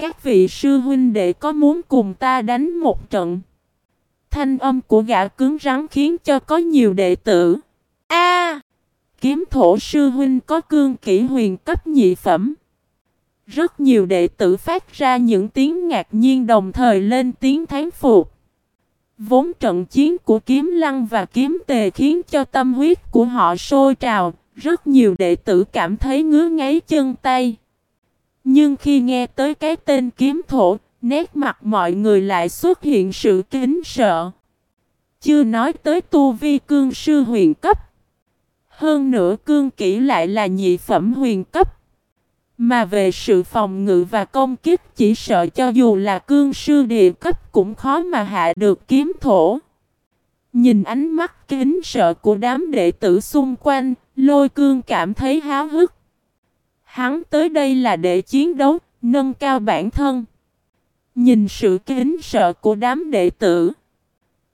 các vị sư huynh đệ có muốn cùng ta đánh một trận. Thanh âm của gã cứng rắn khiến cho có nhiều đệ tử. A! kiếm thổ sư huynh có cương kỹ huyền cấp nhị phẩm. Rất nhiều đệ tử phát ra những tiếng ngạc nhiên đồng thời lên tiếng thán phục. Vốn trận chiến của kiếm lăng và kiếm tề khiến cho tâm huyết của họ sôi trào, rất nhiều đệ tử cảm thấy ngứa ngáy chân tay. Nhưng khi nghe tới cái tên kiếm thổ, nét mặt mọi người lại xuất hiện sự kính sợ. Chưa nói tới tu vi cương sư huyền cấp. Hơn nữa cương kỹ lại là nhị phẩm huyền cấp. Mà về sự phòng ngự và công kích chỉ sợ cho dù là cương sư địa cấp cũng khó mà hạ được kiếm thổ. Nhìn ánh mắt kính sợ của đám đệ tử xung quanh, lôi cương cảm thấy háo hức. Hắn tới đây là để chiến đấu, nâng cao bản thân. Nhìn sự kính sợ của đám đệ tử.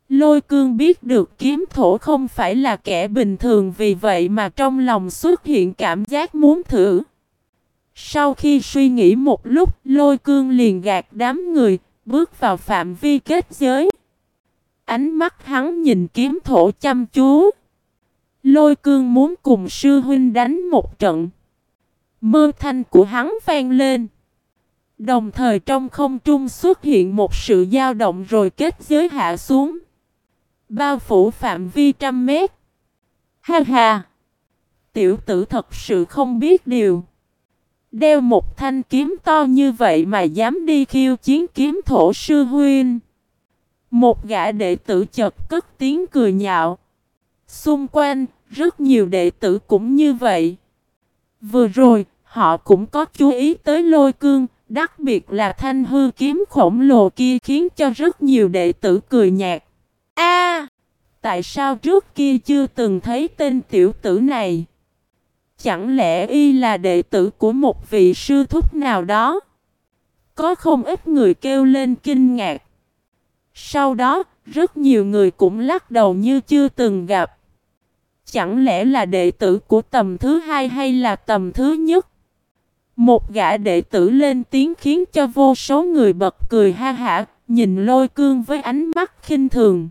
Lôi cương biết được kiếm thổ không phải là kẻ bình thường vì vậy mà trong lòng xuất hiện cảm giác muốn thử. Sau khi suy nghĩ một lúc, lôi cương liền gạt đám người, bước vào phạm vi kết giới. Ánh mắt hắn nhìn kiếm thổ chăm chú. Lôi cương muốn cùng sư huynh đánh một trận. Mơ thanh của hắn vang lên. Đồng thời trong không trung xuất hiện một sự dao động rồi kết giới hạ xuống. Bao phủ phạm vi trăm mét. Ha ha! Tiểu tử thật sự không biết điều. Đeo một thanh kiếm to như vậy mà dám đi khiêu chiến kiếm thổ sư huynh. Một gã đệ tử chật cất tiếng cười nhạo. Xung quanh, rất nhiều đệ tử cũng như vậy. Vừa rồi, họ cũng có chú ý tới lôi cương, đặc biệt là thanh hư kiếm khổng lồ kia khiến cho rất nhiều đệ tử cười nhạt. A, Tại sao trước kia chưa từng thấy tên tiểu tử này? Chẳng lẽ y là đệ tử của một vị sư thúc nào đó? Có không ít người kêu lên kinh ngạc. Sau đó, rất nhiều người cũng lắc đầu như chưa từng gặp. Chẳng lẽ là đệ tử của tầm thứ hai hay là tầm thứ nhất? Một gã đệ tử lên tiếng khiến cho vô số người bật cười ha hả, nhìn lôi cương với ánh mắt khinh thường.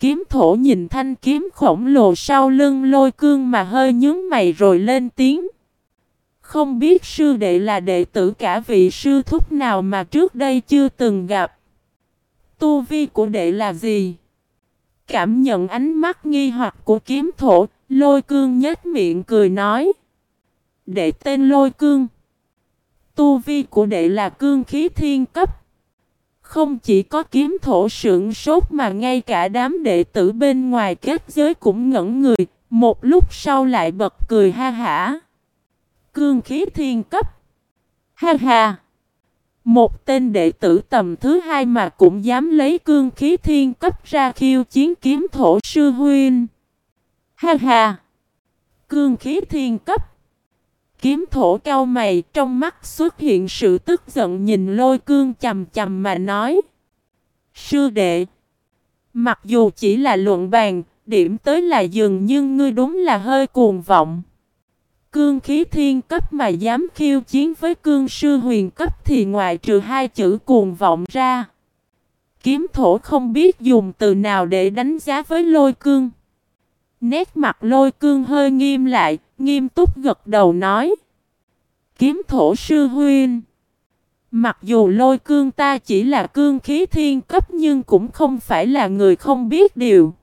Kiếm thổ nhìn thanh kiếm khổng lồ sau lưng lôi cương mà hơi nhướng mày rồi lên tiếng. Không biết sư đệ là đệ tử cả vị sư thúc nào mà trước đây chưa từng gặp. Tu vi của đệ là gì? Cảm nhận ánh mắt nghi hoặc của kiếm thổ, lôi cương nhếch miệng cười nói. Đệ tên lôi cương. Tu vi của đệ là cương khí thiên cấp. Không chỉ có kiếm thổ sưởng sốt mà ngay cả đám đệ tử bên ngoài kết giới cũng ngẩn người, một lúc sau lại bật cười ha hả. Cương khí thiên cấp. Ha ha. Một tên đệ tử tầm thứ hai mà cũng dám lấy cương khí thiên cấp ra khiêu chiến kiếm thổ sư huynh. Ha ha. Cương khí thiên cấp. Kiếm thổ cao mày trong mắt xuất hiện sự tức giận nhìn lôi cương chầm chầm mà nói. Sư đệ. Mặc dù chỉ là luận bàn, điểm tới là dừng nhưng ngươi đúng là hơi cuồng vọng. Cương khí thiên cấp mà dám khiêu chiến với cương sư huyền cấp thì ngoại trừ hai chữ cuồng vọng ra. Kiếm thổ không biết dùng từ nào để đánh giá với lôi cương. Nét mặt lôi cương hơi nghiêm lại, nghiêm túc gật đầu nói. Kiếm thổ sư huyên Mặc dù lôi cương ta chỉ là cương khí thiên cấp nhưng cũng không phải là người không biết điều.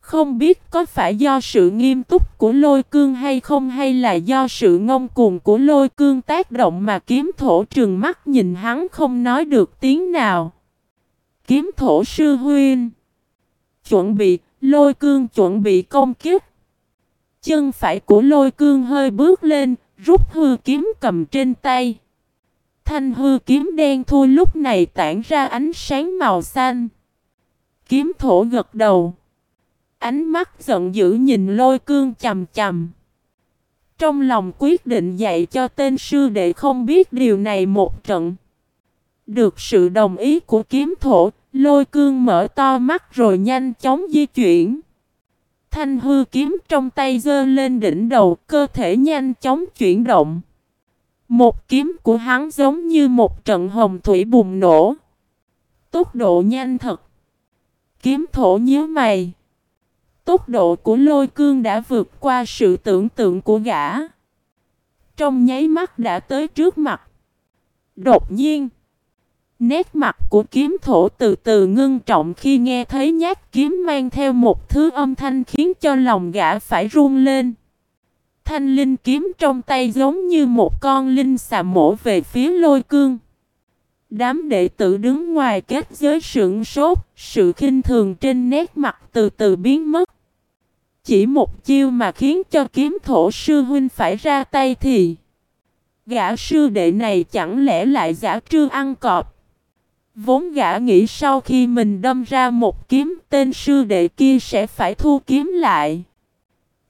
Không biết có phải do sự nghiêm túc của lôi cương hay không hay là do sự ngông cuồng của lôi cương tác động mà kiếm thổ trừng mắt nhìn hắn không nói được tiếng nào. Kiếm thổ sư huyên Chuẩn bị, lôi cương chuẩn bị công kích, Chân phải của lôi cương hơi bước lên, rút hư kiếm cầm trên tay. Thanh hư kiếm đen thui lúc này tản ra ánh sáng màu xanh. Kiếm thổ gật đầu. Ánh mắt giận dữ nhìn lôi cương chầm chầm. Trong lòng quyết định dạy cho tên sư đệ không biết điều này một trận. Được sự đồng ý của kiếm thổ, lôi cương mở to mắt rồi nhanh chóng di chuyển. Thanh hư kiếm trong tay giơ lên đỉnh đầu, cơ thể nhanh chóng chuyển động. Một kiếm của hắn giống như một trận hồng thủy bùng nổ. Tốc độ nhanh thật. Kiếm thổ nhớ mày. Tốc độ của lôi cương đã vượt qua sự tưởng tượng của gã. Trong nháy mắt đã tới trước mặt. Đột nhiên. Nét mặt của kiếm thổ từ từ ngưng trọng khi nghe thấy nhát kiếm mang theo một thứ âm thanh khiến cho lòng gã phải run lên. Thanh linh kiếm trong tay giống như một con linh xà mổ về phía lôi cương. Đám đệ tử đứng ngoài kết giới sững sốt, sự khinh thường trên nét mặt từ từ biến mất. Chỉ một chiêu mà khiến cho kiếm thổ sư huynh phải ra tay thì Gã sư đệ này chẳng lẽ lại giả trư ăn cọp Vốn gã nghĩ sau khi mình đâm ra một kiếm, tên sư đệ kia sẽ phải thu kiếm lại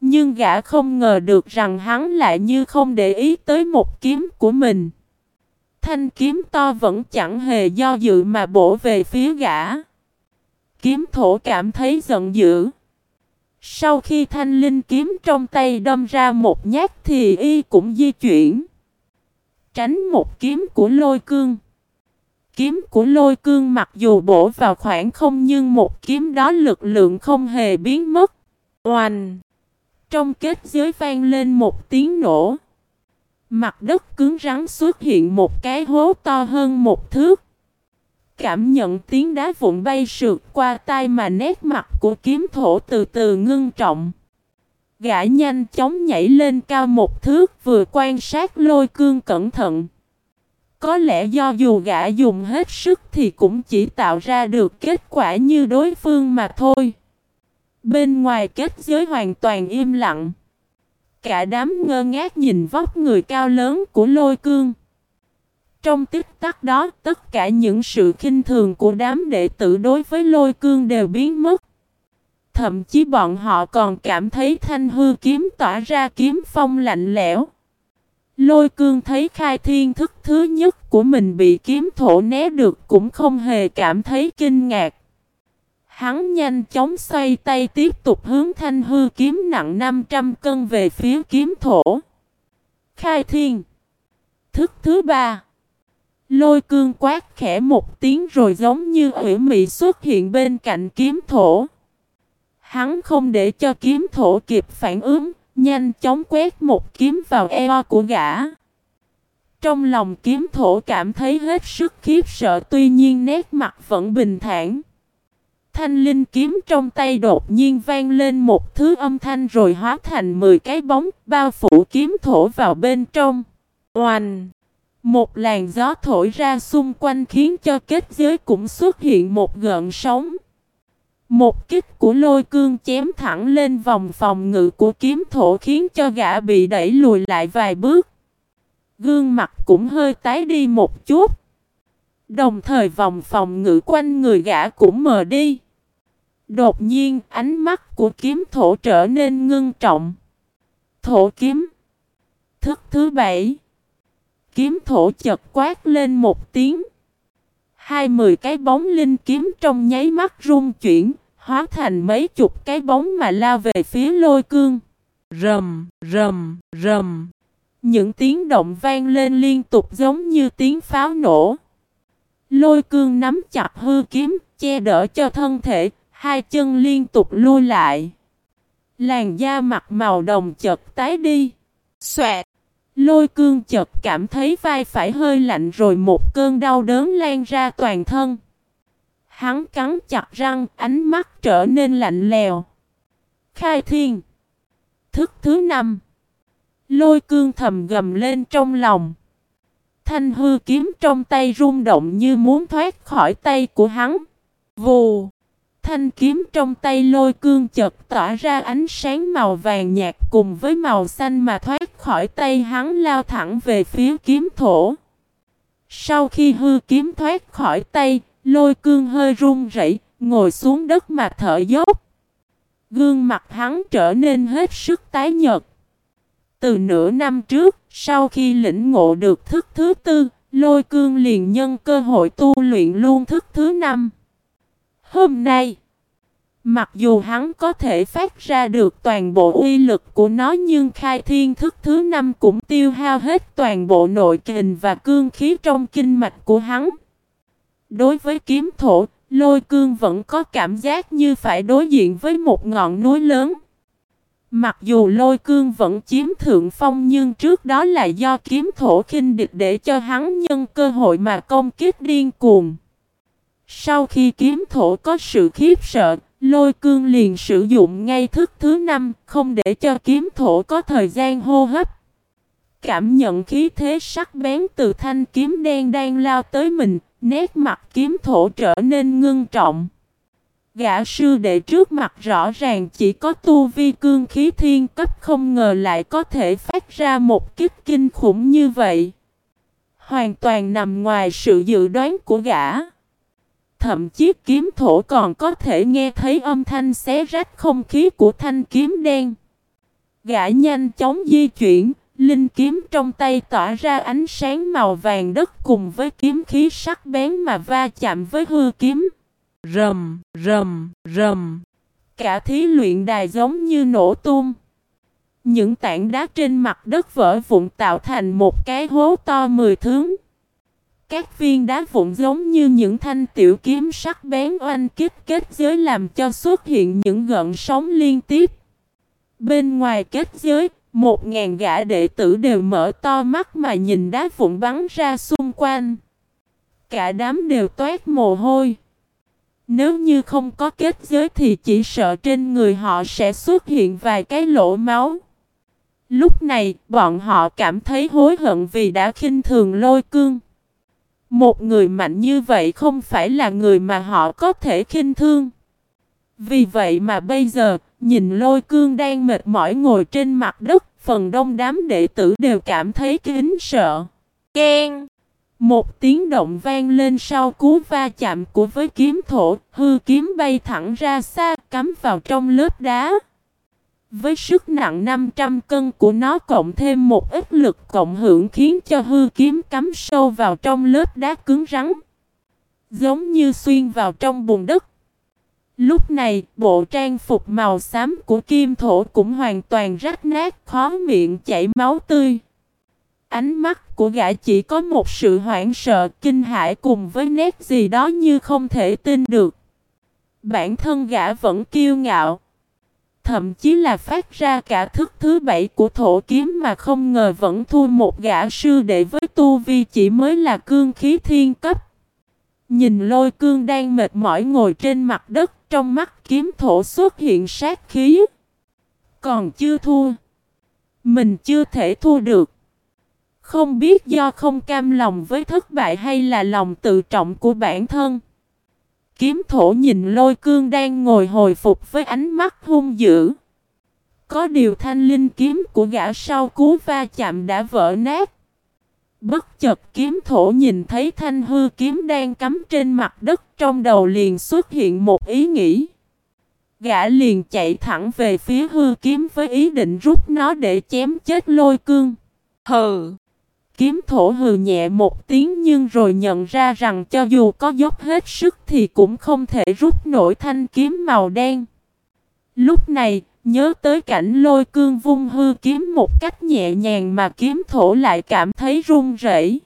Nhưng gã không ngờ được rằng hắn lại như không để ý tới một kiếm của mình Thanh kiếm to vẫn chẳng hề do dự mà bổ về phía gã Kiếm thổ cảm thấy giận dữ sau khi thanh linh kiếm trong tay đâm ra một nhát thì y cũng di chuyển. Tránh một kiếm của lôi cương. Kiếm của lôi cương mặc dù bổ vào khoảng không nhưng một kiếm đó lực lượng không hề biến mất. Oanh! Trong kết giới vang lên một tiếng nổ. Mặt đất cứng rắn xuất hiện một cái hố to hơn một thước. Cảm nhận tiếng đá vụn bay sượt qua tai mà nét mặt của kiếm thổ từ từ ngưng trọng. Gã nhanh chóng nhảy lên cao một thước vừa quan sát lôi cương cẩn thận. Có lẽ do dù gã dùng hết sức thì cũng chỉ tạo ra được kết quả như đối phương mà thôi. Bên ngoài kết giới hoàn toàn im lặng. Cả đám ngơ ngác nhìn vóc người cao lớn của lôi cương. Trong tích tắc đó, tất cả những sự khinh thường của đám đệ tử đối với lôi cương đều biến mất. Thậm chí bọn họ còn cảm thấy thanh hư kiếm tỏa ra kiếm phong lạnh lẽo. Lôi cương thấy khai thiên thức thứ nhất của mình bị kiếm thổ né được cũng không hề cảm thấy kinh ngạc. Hắn nhanh chóng xoay tay tiếp tục hướng thanh hư kiếm nặng 500 cân về phía kiếm thổ. Khai thiên Thức thứ ba Lôi cương quát khẽ một tiếng rồi giống như ủy mị xuất hiện bên cạnh kiếm thổ. Hắn không để cho kiếm thổ kịp phản ứng, nhanh chóng quét một kiếm vào eo của gã. Trong lòng kiếm thổ cảm thấy hết sức khiếp sợ, tuy nhiên nét mặt vẫn bình thản. Thanh linh kiếm trong tay đột nhiên vang lên một thứ âm thanh rồi hóa thành 10 cái bóng, bao phủ kiếm thổ vào bên trong. Oanh! Một làn gió thổi ra xung quanh khiến cho kết giới cũng xuất hiện một gợn sóng. Một kích của lôi cương chém thẳng lên vòng phòng ngự của kiếm thổ khiến cho gã bị đẩy lùi lại vài bước. Gương mặt cũng hơi tái đi một chút. Đồng thời vòng phòng ngự quanh người gã cũng mờ đi. Đột nhiên ánh mắt của kiếm thổ trở nên ngưng trọng. Thổ kiếm. Thức thứ bảy. Kiếm thổ chật quát lên một tiếng. Hai mười cái bóng linh kiếm trong nháy mắt rung chuyển, hóa thành mấy chục cái bóng mà lao về phía lôi cương. Rầm, rầm, rầm. Những tiếng động vang lên liên tục giống như tiếng pháo nổ. Lôi cương nắm chặt hư kiếm, che đỡ cho thân thể, hai chân liên tục lui lại. Làn da mặt màu đồng chật tái đi. Xoẹt. Lôi cương chợt cảm thấy vai phải hơi lạnh rồi một cơn đau đớn lan ra toàn thân. Hắn cắn chặt răng, ánh mắt trở nên lạnh lèo. Khai thiên. Thức thứ năm. Lôi cương thầm gầm lên trong lòng. Thanh hư kiếm trong tay rung động như muốn thoát khỏi tay của hắn. Vù. Thanh kiếm trong tay lôi cương chật tỏa ra ánh sáng màu vàng nhạt cùng với màu xanh mà thoát khỏi tay hắn lao thẳng về phía kiếm thổ. Sau khi hư kiếm thoát khỏi tay, lôi cương hơi run rẩy, ngồi xuống đất mà thở dốc. Gương mặt hắn trở nên hết sức tái nhợt. Từ nửa năm trước, sau khi lĩnh ngộ được thức thứ tư, lôi cương liền nhân cơ hội tu luyện luôn thức thứ năm. Hôm nay, Mặc dù hắn có thể phát ra được toàn bộ uy lực của nó nhưng khai thiên thức thứ năm cũng tiêu hao hết toàn bộ nội kình và cương khí trong kinh mạch của hắn. Đối với kiếm thổ, lôi cương vẫn có cảm giác như phải đối diện với một ngọn núi lớn. Mặc dù lôi cương vẫn chiếm thượng phong nhưng trước đó là do kiếm thổ khinh địch để cho hắn nhân cơ hội mà công kích điên cuồng. Sau khi kiếm thổ có sự khiếp sợ, lôi cương liền sử dụng ngay thức thứ năm, không để cho kiếm thổ có thời gian hô hấp. Cảm nhận khí thế sắc bén từ thanh kiếm đen đang lao tới mình, nét mặt kiếm thổ trở nên ngưng trọng. Gã sư đệ trước mặt rõ ràng chỉ có tu vi cương khí thiên cấp không ngờ lại có thể phát ra một kích kinh khủng như vậy. Hoàn toàn nằm ngoài sự dự đoán của gã. Thậm chí kiếm thổ còn có thể nghe thấy âm thanh xé rách không khí của thanh kiếm đen. Gã nhanh chóng di chuyển, linh kiếm trong tay tỏa ra ánh sáng màu vàng đất cùng với kiếm khí sắc bén mà va chạm với hư kiếm. Rầm, rầm, rầm. Cả thí luyện đài giống như nổ tung. Những tảng đá trên mặt đất vỡ vụn tạo thành một cái hố to mười thước. Các viên đá vụn giống như những thanh tiểu kiếm sắc bén oanh kích kết giới làm cho xuất hiện những gợn sóng liên tiếp. Bên ngoài kết giới, một ngàn gã đệ tử đều mở to mắt mà nhìn đá vụn bắn ra xung quanh. Cả đám đều toát mồ hôi. Nếu như không có kết giới thì chỉ sợ trên người họ sẽ xuất hiện vài cái lỗ máu. Lúc này, bọn họ cảm thấy hối hận vì đã khinh thường lôi cương. Một người mạnh như vậy không phải là người mà họ có thể khinh thương. Vì vậy mà bây giờ, nhìn lôi cương đang mệt mỏi ngồi trên mặt đất, phần đông đám đệ tử đều cảm thấy kính sợ. Ken! Một tiếng động vang lên sau cú va chạm của với kiếm thổ, hư kiếm bay thẳng ra xa, cắm vào trong lớp đá. Với sức nặng 500 cân của nó cộng thêm một ít lực cộng hưởng khiến cho hư kiếm cắm sâu vào trong lớp đá cứng rắn. Giống như xuyên vào trong bùn đất. Lúc này, bộ trang phục màu xám của kim thổ cũng hoàn toàn rách nát, khó miệng chảy máu tươi. Ánh mắt của gã chỉ có một sự hoảng sợ, kinh hãi cùng với nét gì đó như không thể tin được. Bản thân gã vẫn kiêu ngạo. Thậm chí là phát ra cả thức thứ bảy của thổ kiếm mà không ngờ vẫn thua một gã sư đệ với tu vi chỉ mới là cương khí thiên cấp. Nhìn lôi cương đang mệt mỏi ngồi trên mặt đất, trong mắt kiếm thổ xuất hiện sát khí. Còn chưa thua. Mình chưa thể thua được. Không biết do không cam lòng với thất bại hay là lòng tự trọng của bản thân. Kiếm thổ nhìn lôi cương đang ngồi hồi phục với ánh mắt hung dữ. Có điều thanh linh kiếm của gã sau cú va chạm đã vỡ nát. Bất chợt kiếm thổ nhìn thấy thanh hư kiếm đang cắm trên mặt đất trong đầu liền xuất hiện một ý nghĩ. Gã liền chạy thẳng về phía hư kiếm với ý định rút nó để chém chết lôi cương. Hừ! Kiếm thổ hừ nhẹ một tiếng nhưng rồi nhận ra rằng cho dù có dốc hết sức thì cũng không thể rút nổi thanh kiếm màu đen. Lúc này, nhớ tới cảnh lôi cương vung hư kiếm một cách nhẹ nhàng mà kiếm thổ lại cảm thấy run rẩy.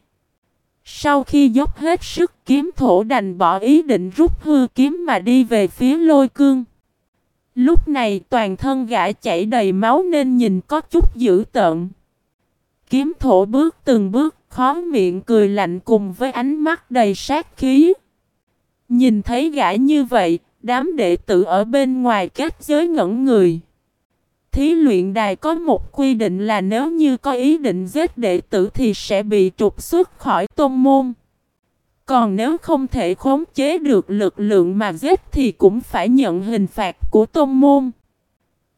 Sau khi dốc hết sức kiếm thổ đành bỏ ý định rút hư kiếm mà đi về phía lôi cương. Lúc này toàn thân gã chảy đầy máu nên nhìn có chút dữ tợn. Kiếm thổ bước từng bước, khó miệng cười lạnh cùng với ánh mắt đầy sát khí. Nhìn thấy gã như vậy, đám đệ tử ở bên ngoài kết giới ngẩn người. Thí luyện đài có một quy định là nếu như có ý định giết đệ tử thì sẽ bị trục xuất khỏi tôn môn. Còn nếu không thể khống chế được lực lượng mà giết thì cũng phải nhận hình phạt của tôn môn.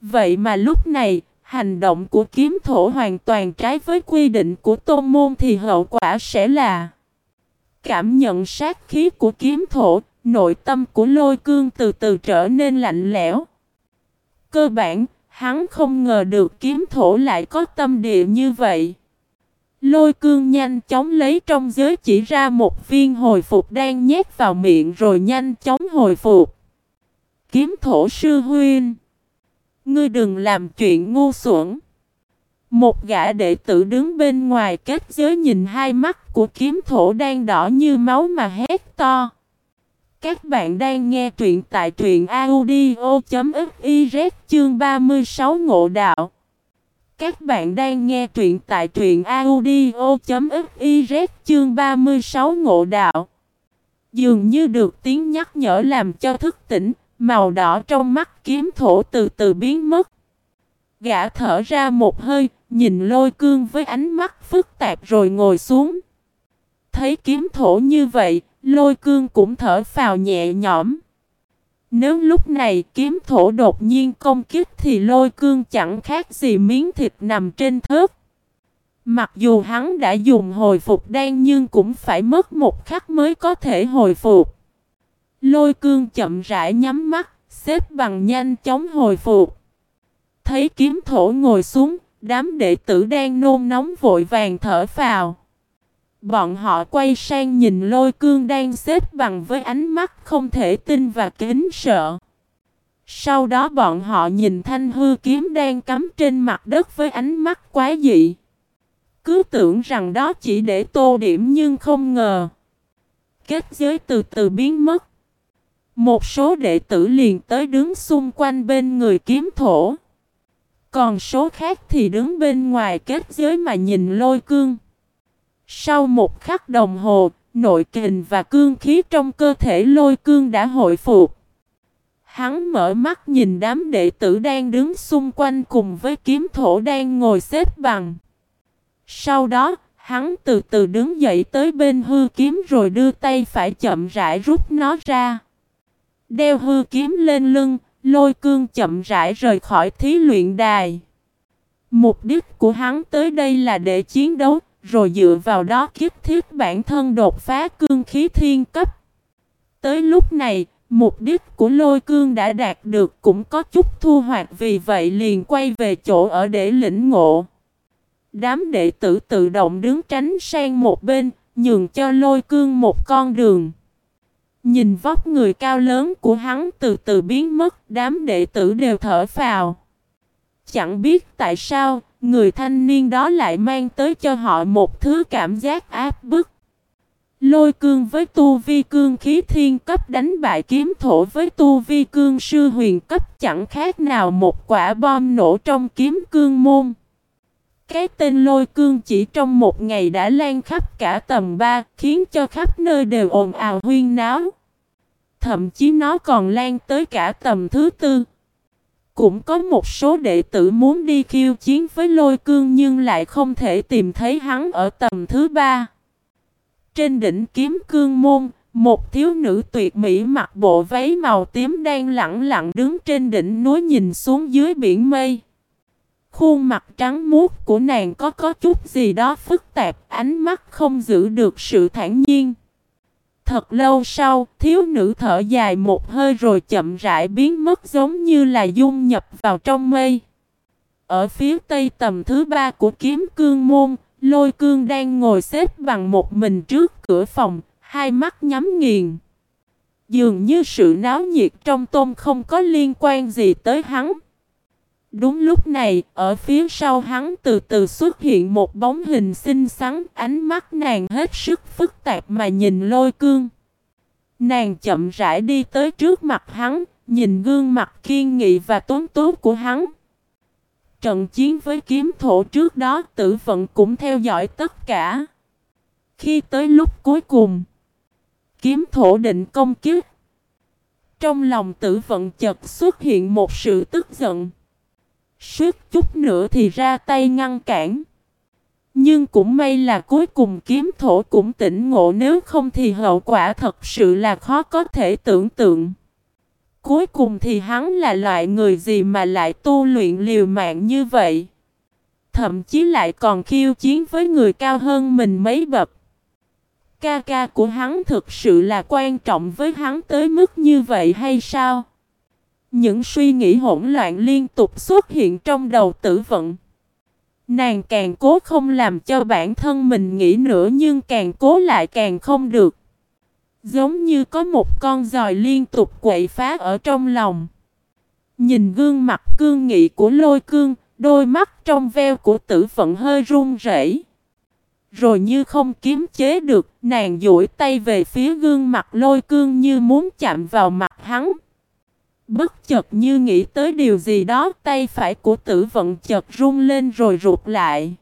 Vậy mà lúc này, hành động của kiếm thổ hoàn toàn trái với quy định của tôn môn thì hậu quả sẽ là Cảm nhận sát khí của kiếm thổ, nội tâm của lôi cương từ từ trở nên lạnh lẽo. Cơ bản, hắn không ngờ được kiếm thổ lại có tâm địa như vậy. Lôi cương nhanh chóng lấy trong giới chỉ ra một viên hồi phục đang nhét vào miệng rồi nhanh chóng hồi phục. Kiếm thổ sư huyên, Ngươi đừng làm chuyện ngu xuẩn. Một gã đệ tử đứng bên ngoài kết giới nhìn hai mắt của kiếm thổ đang đỏ như máu mà hét to. Các bạn đang nghe truyện tại truyện audio.fiz chương 36 ngộ đạo. Các bạn đang nghe truyện tại truyện audio.fiz chương 36 ngộ đạo. Dường như được tiếng nhắc nhở làm cho thức tỉnh, màu đỏ trong mắt kiếm thổ từ từ biến mất. Gã thở ra một hơi, nhìn lôi cương với ánh mắt phức tạp rồi ngồi xuống. Thấy kiếm thổ như vậy, lôi cương cũng thở phào nhẹ nhõm. Nếu lúc này kiếm thổ đột nhiên công kích thì lôi cương chẳng khác gì miếng thịt nằm trên thớt. Mặc dù hắn đã dùng hồi phục đan nhưng cũng phải mất một khắc mới có thể hồi phục. Lôi cương chậm rãi nhắm mắt, xếp bằng nhanh chóng hồi phục. Thấy kiếm thổ ngồi xuống, đám đệ tử đang nôn nóng vội vàng thở phào. Bọn họ quay sang nhìn lôi cương đang xếp bằng với ánh mắt không thể tin và kính sợ. Sau đó bọn họ nhìn thanh hư kiếm đang cắm trên mặt đất với ánh mắt quá dị. Cứ tưởng rằng đó chỉ để tô điểm nhưng không ngờ. Kết giới từ từ biến mất. Một số đệ tử liền tới đứng xung quanh bên người kiếm thổ. Còn số khác thì đứng bên ngoài kết giới mà nhìn lôi cương. Sau một khắc đồng hồ, nội kình và cương khí trong cơ thể lôi cương đã hội phục. Hắn mở mắt nhìn đám đệ tử đang đứng xung quanh cùng với kiếm thổ đang ngồi xếp bằng. Sau đó, hắn từ từ đứng dậy tới bên hư kiếm rồi đưa tay phải chậm rãi rút nó ra. Đeo hư kiếm lên lưng, lôi cương chậm rãi rời khỏi thí luyện đài. Mục đích của hắn tới đây là để chiến đấu, rồi dựa vào đó kiếp thiết bản thân đột phá cương khí thiên cấp. Tới lúc này, mục đích của lôi cương đã đạt được cũng có chút thu hoạch vì vậy liền quay về chỗ ở để lĩnh ngộ. Đám đệ tử tự động đứng tránh sang một bên, nhường cho lôi cương một con đường. Nhìn vóc người cao lớn của hắn từ từ biến mất, đám đệ tử đều thở phào. Chẳng biết tại sao, người thanh niên đó lại mang tới cho họ một thứ cảm giác áp bức. Lôi cương với tu vi cương khí thiên cấp đánh bại kiếm thổ với tu vi cương sư huyền cấp chẳng khác nào một quả bom nổ trong kiếm cương môn. Cái tên lôi cương chỉ trong một ngày đã lan khắp cả tầm 3, khiến cho khắp nơi đều ồn ào huyên náo. Thậm chí nó còn lan tới cả tầm thứ tư. Cũng có một số đệ tử muốn đi khiêu chiến với lôi cương nhưng lại không thể tìm thấy hắn ở tầm thứ ba. Trên đỉnh kiếm cương môn, một thiếu nữ tuyệt mỹ mặc bộ váy màu tím đang lặng lặng đứng trên đỉnh núi nhìn xuống dưới biển mây. Khuôn mặt trắng muốt của nàng có có chút gì đó phức tạp, ánh mắt không giữ được sự thản nhiên. Thật lâu sau, thiếu nữ thở dài một hơi rồi chậm rãi biến mất giống như là dung nhập vào trong mây. Ở phía tây tầm thứ ba của kiếm cương môn, lôi cương đang ngồi xếp bằng một mình trước cửa phòng, hai mắt nhắm nghiền. Dường như sự náo nhiệt trong tôm không có liên quan gì tới hắn. Đúng lúc này, ở phía sau hắn từ từ xuất hiện một bóng hình xinh xắn, ánh mắt nàng hết sức phức tạp mà nhìn lôi cương. Nàng chậm rãi đi tới trước mặt hắn, nhìn gương mặt kiên nghị và tốn tốt của hắn. Trận chiến với kiếm thổ trước đó tử vận cũng theo dõi tất cả. Khi tới lúc cuối cùng, kiếm thổ định công kiếp. Trong lòng tử vận chợt xuất hiện một sự tức giận. Suốt chút nữa thì ra tay ngăn cản. Nhưng cũng may là cuối cùng kiếm thổ cũng tỉnh ngộ, nếu không thì hậu quả thật sự là khó có thể tưởng tượng. Cuối cùng thì hắn là loại người gì mà lại tu luyện liều mạng như vậy? Thậm chí lại còn khiêu chiến với người cao hơn mình mấy bậc. Ca ca của hắn thực sự là quan trọng với hắn tới mức như vậy hay sao? Những suy nghĩ hỗn loạn liên tục xuất hiện trong đầu tử vận. Nàng càng cố không làm cho bản thân mình nghĩ nữa nhưng càng cố lại càng không được. Giống như có một con giòi liên tục quậy phá ở trong lòng. Nhìn gương mặt cương nghị của lôi cương, đôi mắt trong veo của tử vận hơi run rẩy. Rồi như không kiếm chế được, nàng duỗi tay về phía gương mặt lôi cương như muốn chạm vào mặt hắn. Bất chợt như nghĩ tới điều gì đó, tay phải của tử vận chợt run lên rồi rụt lại.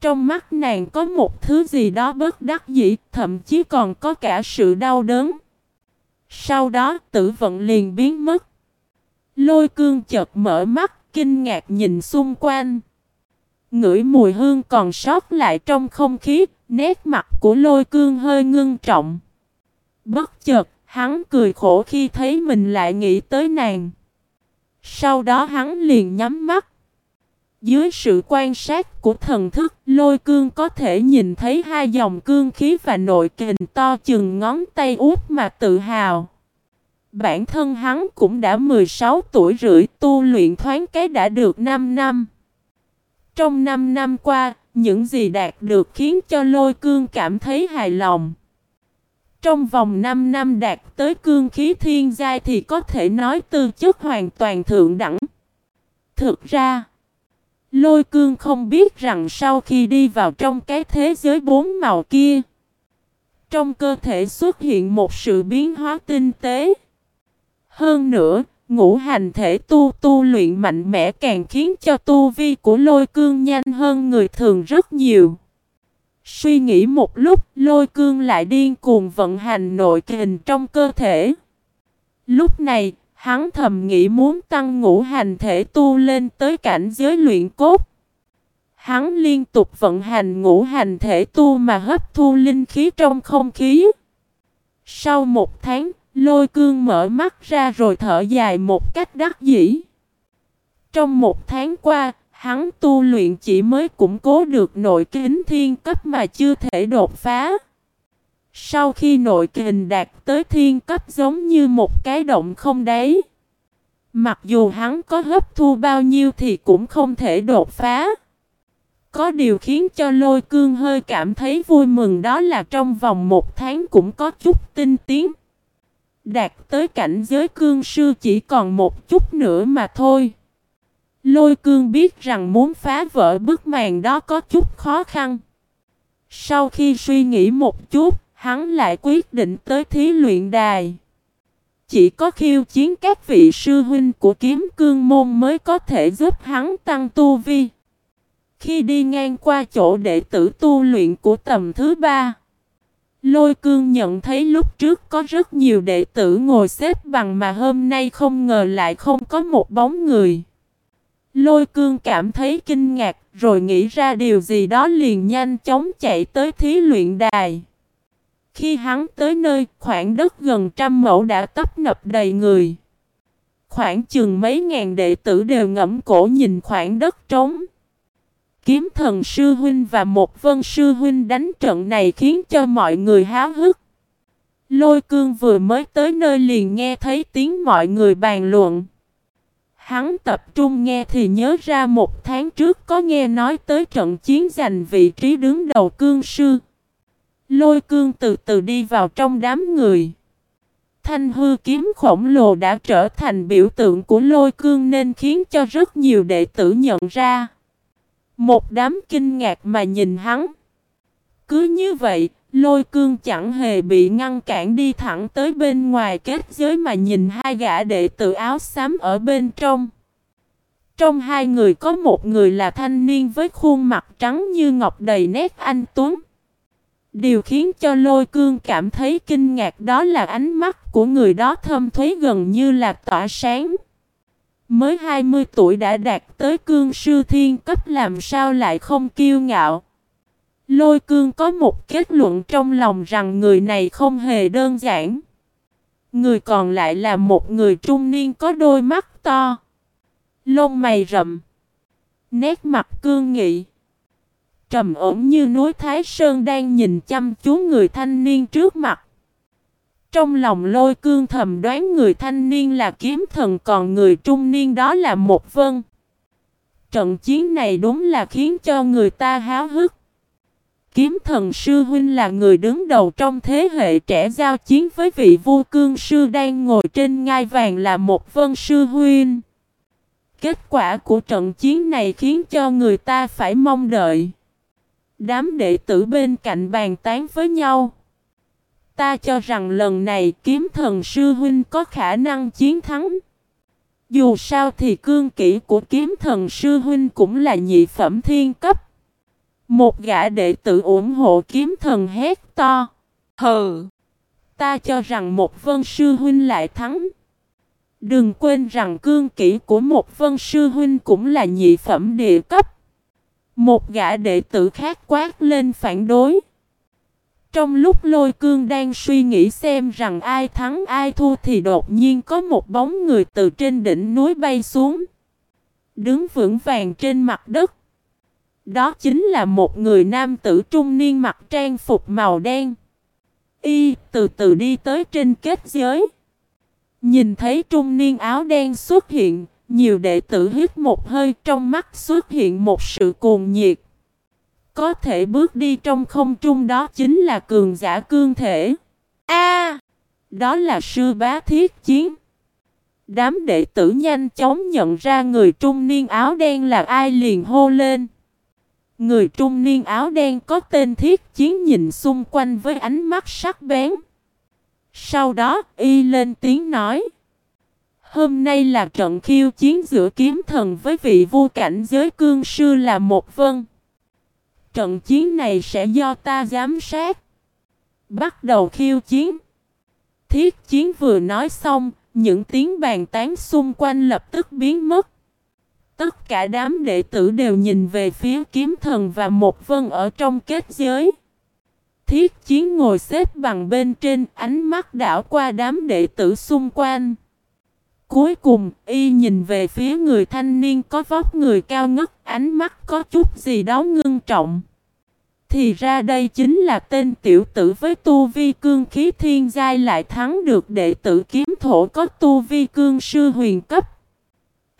Trong mắt nàng có một thứ gì đó bất đắc dĩ, thậm chí còn có cả sự đau đớn. Sau đó tử vận liền biến mất. Lôi cương chợt mở mắt, kinh ngạc nhìn xung quanh. Ngửi mùi hương còn sót lại trong không khí, nét mặt của lôi cương hơi ngưng trọng. Bất chợt, hắn cười khổ khi thấy mình lại nghĩ tới nàng. Sau đó hắn liền nhắm mắt. Dưới sự quan sát của thần thức, lôi cương có thể nhìn thấy hai dòng cương khí và nội kình to chừng ngón tay út mà tự hào. Bản thân hắn cũng đã 16 tuổi rưỡi tu luyện thoáng cái đã được 5 năm. Trong 5 năm qua, những gì đạt được khiến cho lôi cương cảm thấy hài lòng. Trong vòng 5 năm đạt tới cương khí thiên giai thì có thể nói tư chất hoàn toàn thượng đẳng. Thực ra, lôi cương không biết rằng sau khi đi vào trong cái thế giới bốn màu kia, trong cơ thể xuất hiện một sự biến hóa tinh tế. Hơn nữa, ngũ hành thể tu tu luyện mạnh mẽ càng khiến cho tu vi của lôi cương nhanh hơn người thường rất nhiều. Suy nghĩ một lúc, lôi cương lại điên cuồng vận hành nội kình trong cơ thể. Lúc này, hắn thầm nghĩ muốn tăng ngũ hành thể tu lên tới cảnh giới luyện cốt. Hắn liên tục vận hành ngũ hành thể tu mà hấp thu linh khí trong không khí. Sau một tháng, Lôi cương mở mắt ra rồi thở dài một cách đắc dĩ. Trong một tháng qua, hắn tu luyện chỉ mới củng cố được nội kính thiên cấp mà chưa thể đột phá. Sau khi nội kình đạt tới thiên cấp giống như một cái động không đáy. Mặc dù hắn có hấp thu bao nhiêu thì cũng không thể đột phá. Có điều khiến cho lôi cương hơi cảm thấy vui mừng đó là trong vòng một tháng cũng có chút tinh tiến. Đạt tới cảnh giới cương sư chỉ còn một chút nữa mà thôi. Lôi cương biết rằng muốn phá vỡ bức màn đó có chút khó khăn. Sau khi suy nghĩ một chút, hắn lại quyết định tới thí luyện đài. Chỉ có khiêu chiến các vị sư huynh của kiếm cương môn mới có thể giúp hắn tăng tu vi. Khi đi ngang qua chỗ đệ tử tu luyện của tầm thứ ba, Lôi cương nhận thấy lúc trước có rất nhiều đệ tử ngồi xếp bằng mà hôm nay không ngờ lại không có một bóng người. Lôi cương cảm thấy kinh ngạc, rồi nghĩ ra điều gì đó liền nhanh chóng chạy tới thí luyện đài. Khi hắn tới nơi, khoảng đất gần trăm mẫu đã tấp nập đầy người. Khoảng chừng mấy ngàn đệ tử đều ngẫm cổ nhìn khoảng đất trống kiếm thần sư huynh và một vân sư huynh đánh trận này khiến cho mọi người háo hức. Lôi cương vừa mới tới nơi liền nghe thấy tiếng mọi người bàn luận. Hắn tập trung nghe thì nhớ ra một tháng trước có nghe nói tới trận chiến giành vị trí đứng đầu cương sư. Lôi cương từ từ đi vào trong đám người. Thanh hư kiếm khổng lồ đã trở thành biểu tượng của lôi cương nên khiến cho rất nhiều đệ tử nhận ra. Một đám kinh ngạc mà nhìn hắn. Cứ như vậy, lôi cương chẳng hề bị ngăn cản đi thẳng tới bên ngoài kết giới mà nhìn hai gã đệ tử áo xám ở bên trong. Trong hai người có một người là thanh niên với khuôn mặt trắng như ngọc đầy nét anh tuấn. Điều khiến cho lôi cương cảm thấy kinh ngạc đó là ánh mắt của người đó thâm thuế gần như là tỏa sáng. Mới 20 tuổi đã đạt tới cương sư thiên cấp làm sao lại không kiêu ngạo. Lôi cương có một kết luận trong lòng rằng người này không hề đơn giản. Người còn lại là một người trung niên có đôi mắt to. Lông mày rậm. Nét mặt cương nghị. Trầm ổn như núi Thái Sơn đang nhìn chăm chú người thanh niên trước mặt. Trong lòng lôi cương thầm đoán người thanh niên là kiếm thần, còn người trung niên đó là một vân. Trận chiến này đúng là khiến cho người ta háo hức. Kiếm thần sư huynh là người đứng đầu trong thế hệ trẻ giao chiến với vị vua cương sư đang ngồi trên ngai vàng là một vân sư huynh. Kết quả của trận chiến này khiến cho người ta phải mong đợi. Đám đệ tử bên cạnh bàn tán với nhau. Ta cho rằng lần này kiếm thần sư huynh có khả năng chiến thắng. Dù sao thì cương kỹ của kiếm thần sư huynh cũng là nhị phẩm thiên cấp. Một gã đệ tử ủng hộ kiếm thần hét to. Hừ! Ta cho rằng một vân sư huynh lại thắng. Đừng quên rằng cương kỹ của một vân sư huynh cũng là nhị phẩm địa cấp. Một gã đệ tử khác quát lên phản đối. Trong lúc lôi cương đang suy nghĩ xem rằng ai thắng, ai thua thì đột nhiên có một bóng người từ trên đỉnh núi bay xuống. Đứng vững vàng trên mặt đất. Đó chính là một người nam tử trung niên mặc trang phục màu đen. Y từ từ đi tới trên kết giới. Nhìn thấy trung niên áo đen xuất hiện, nhiều đệ tử hít một hơi trong mắt xuất hiện một sự cuồng nhiệt. Có thể bước đi trong không trung đó chính là cường giả cương thể. A, đó là sư bá thiết chiến. Đám đệ tử nhanh chóng nhận ra người trung niên áo đen là ai liền hô lên. Người trung niên áo đen có tên thiết chiến nhìn xung quanh với ánh mắt sắc bén. Sau đó y lên tiếng nói. Hôm nay là trận khiêu chiến giữa kiếm thần với vị vua cảnh giới cương sư là một vân. Trận chiến này sẽ do ta giám sát. Bắt đầu khiêu chiến. Thiết chiến vừa nói xong, những tiếng bàn tán xung quanh lập tức biến mất. Tất cả đám đệ tử đều nhìn về phía kiếm thần và một vân ở trong kết giới. Thiết chiến ngồi xếp bằng bên trên ánh mắt đảo qua đám đệ tử xung quanh. Cuối cùng, y nhìn về phía người thanh niên có vóc người cao ngất, ánh mắt có chút gì đó ngưng trọng. Thì ra đây chính là tên tiểu tử với tu vi cương khí thiên giai lại thắng được đệ tử kiếm thổ có tu vi cương sư huyền cấp.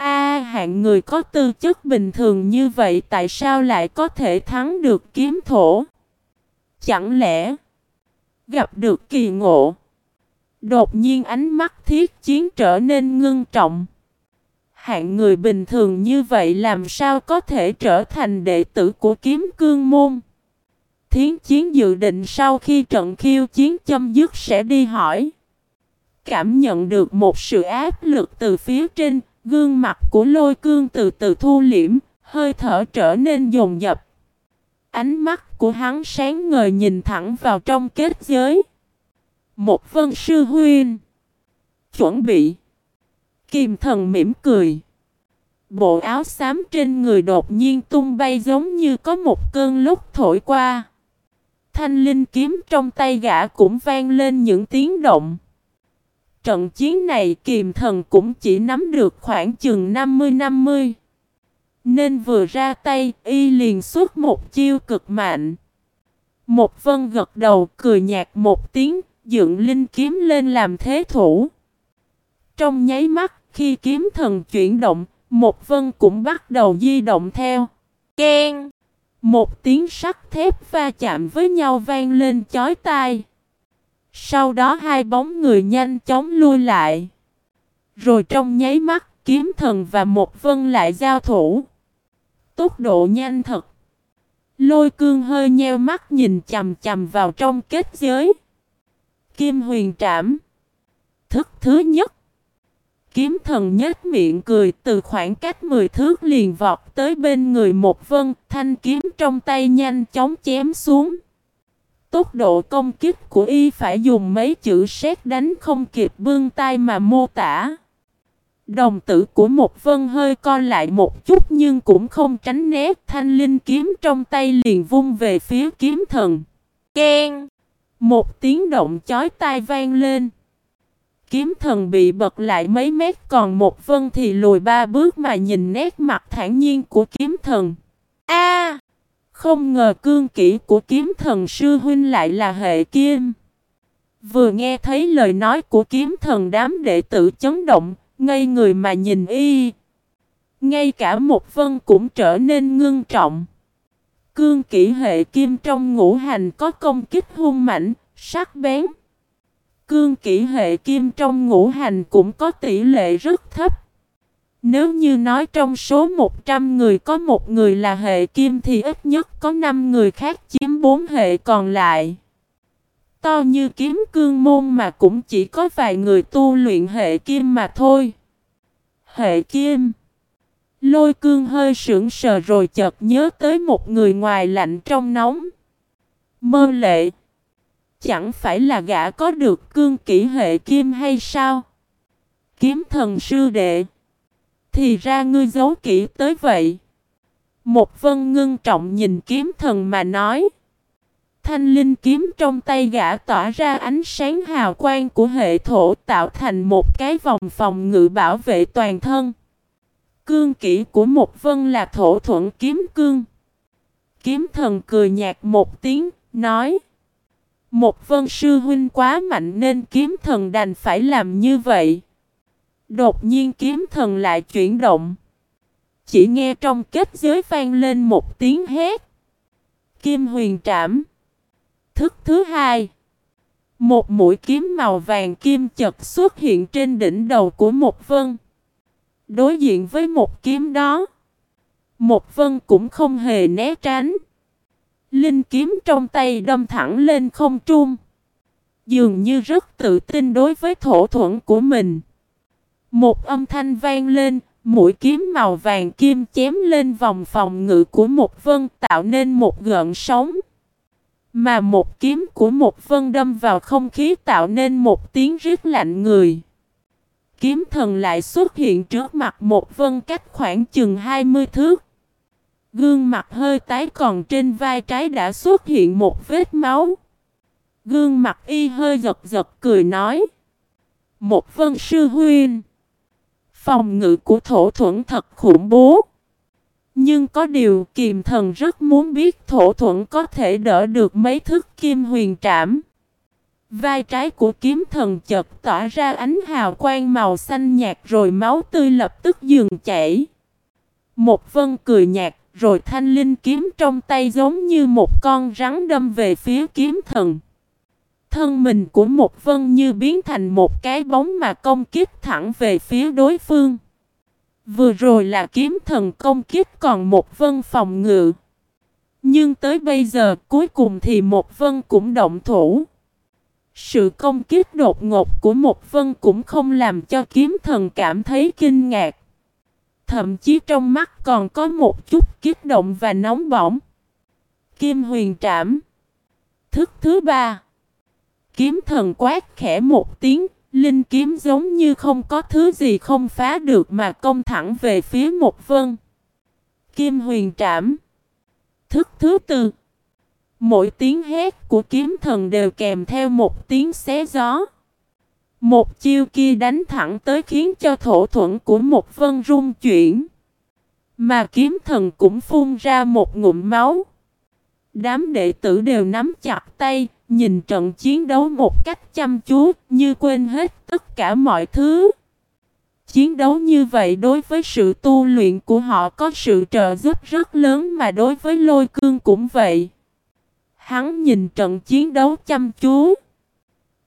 A hạng người có tư chất bình thường như vậy tại sao lại có thể thắng được kiếm thổ? Chẳng lẽ gặp được kỳ ngộ? Đột nhiên ánh mắt thiết chiến trở nên ngưng trọng. Hạng người bình thường như vậy làm sao có thể trở thành đệ tử của kiếm cương môn? Thiến chiến dự định sau khi trận khiêu chiến chấm dứt sẽ đi hỏi. Cảm nhận được một sự áp lực từ phía trên, gương mặt của lôi cương từ từ thu liễm, hơi thở trở nên dồn dập. Ánh mắt của hắn sáng ngời nhìn thẳng vào trong kết giới. Một vân sư huyên. Chuẩn bị. Kim thần mỉm cười. Bộ áo xám trên người đột nhiên tung bay giống như có một cơn lúc thổi qua. Thanh linh kiếm trong tay gã cũng vang lên những tiếng động. Trận chiến này kiềm thần cũng chỉ nắm được khoảng chừng 50-50. Nên vừa ra tay, y liền xuất một chiêu cực mạnh. Một vân gật đầu cười nhạt một tiếng, dựng linh kiếm lên làm thế thủ. Trong nháy mắt, khi kiếm thần chuyển động, một vân cũng bắt đầu di động theo. Ken! Một tiếng sắt thép va chạm với nhau vang lên chói tai. Sau đó hai bóng người nhanh chóng lui lại. Rồi trong nháy mắt, kiếm thần và một vân lại giao thủ. Tốc độ nhanh thật. Lôi cương hơi nheo mắt nhìn chầm chầm vào trong kết giới. Kim huyền trảm. Thức thứ nhất. Kiếm thần nhếch miệng cười từ khoảng cách 10 thước liền vọt tới bên người một vân, thanh kiếm trong tay nhanh chóng chém xuống. Tốc độ công kích của y phải dùng mấy chữ xét đánh không kịp bương tay mà mô tả. Đồng tử của một vân hơi co lại một chút nhưng cũng không tránh né, thanh linh kiếm trong tay liền vung về phía kiếm thần. Ken! Một tiếng động chói tai vang lên. Kiếm thần bị bật lại mấy mét, còn một vân thì lùi ba bước mà nhìn nét mặt thản nhiên của kiếm thần. A! Không ngờ cương kỹ của kiếm thần sư huynh lại là hệ kim. Vừa nghe thấy lời nói của kiếm thần đám đệ tử chấn động, ngây người mà nhìn y. Ngay cả một vân cũng trở nên ngưng trọng. Cương kỹ hệ kim trong ngũ hành có công kích hung mạnh, sắc bén. Cương kỹ hệ kim trong ngũ hành cũng có tỷ lệ rất thấp. Nếu như nói trong số 100 người có một người là hệ kim thì ít nhất có 5 người khác chiếm 4 hệ còn lại. To như kiếm cương môn mà cũng chỉ có vài người tu luyện hệ kim mà thôi. Hệ kim Lôi cương hơi sững sờ rồi chợt nhớ tới một người ngoài lạnh trong nóng. Mơ lệ Chẳng phải là gã có được cương kỹ hệ kim hay sao? Kiếm thần sư đệ thì ra ngươi giấu kỹ tới vậy Một vân ngưng trọng nhìn kiếm thần mà nói Thanh linh kiếm trong tay gã tỏa ra ánh sáng hào quang của hệ thổ tạo thành một cái vòng phòng ngự bảo vệ toàn thân. Cương kỹ của một vân là thổ thuận kiếm cương. Kiếm thần cười nhạt một tiếng, nói Một vân sư huynh quá mạnh nên kiếm thần đành phải làm như vậy. Đột nhiên kiếm thần lại chuyển động. Chỉ nghe trong kết giới vang lên một tiếng hét. Kim huyền trảm. Thức thứ hai. Một mũi kiếm màu vàng kim chật xuất hiện trên đỉnh đầu của một vân. Đối diện với một kiếm đó. Một vân cũng không hề né tránh. Linh kiếm trong tay đâm thẳng lên không trung. Dường như rất tự tin đối với thổ thuẫn của mình. Một âm thanh vang lên, mũi kiếm màu vàng kim chém lên vòng phòng ngự của một vân tạo nên một gợn sóng. Mà một kiếm của một vân đâm vào không khí tạo nên một tiếng rít lạnh người. Kiếm thần lại xuất hiện trước mặt một vân cách khoảng chừng 20 thước. Gương mặt hơi tái còn trên vai trái đã xuất hiện một vết máu. Gương mặt y hơi giật giật cười nói. Một vân sư huynh. Phòng ngự của thổ thuẫn thật khủng bố. Nhưng có điều kiềm thần rất muốn biết thổ thuẫn có thể đỡ được mấy thức kim huyền trảm. Vai trái của kiếm thần chợt tỏa ra ánh hào quang màu xanh nhạt rồi máu tươi lập tức dừng chảy. Một vân cười nhạt rồi thanh linh kiếm trong tay giống như một con rắn đâm về phía kiếm thần. Thân mình của một vân như biến thành một cái bóng mà công kích thẳng về phía đối phương. Vừa rồi là kiếm thần công kích còn một vân phòng ngự. Nhưng tới bây giờ, cuối cùng thì một vân cũng động thủ. Sự công kích đột ngột của một vân cũng không làm cho kiếm thần cảm thấy kinh ngạc. Thậm chí trong mắt còn có một chút kích động và nóng bỏng. Kim huyền trảm. Thức thứ ba. Kiếm thần quát khẽ một tiếng, linh kiếm giống như không có thứ gì không phá được mà công thẳng về phía một vân. Kim huyền trảm. Thức thứ tư. Mỗi tiếng hét của kiếm thần đều kèm theo một tiếng xé gió. Một chiêu kia đánh thẳng tới khiến cho thổ thuẫn của một vân rung chuyển. Mà kiếm thần cũng phun ra một ngụm máu. Đám đệ tử đều nắm chặt tay, nhìn trận chiến đấu một cách chăm chú, như quên hết tất cả mọi thứ. Chiến đấu như vậy đối với sự tu luyện của họ có sự trợ giúp rất lớn mà đối với lôi cương cũng vậy. Hắn nhìn trận chiến đấu chăm chú.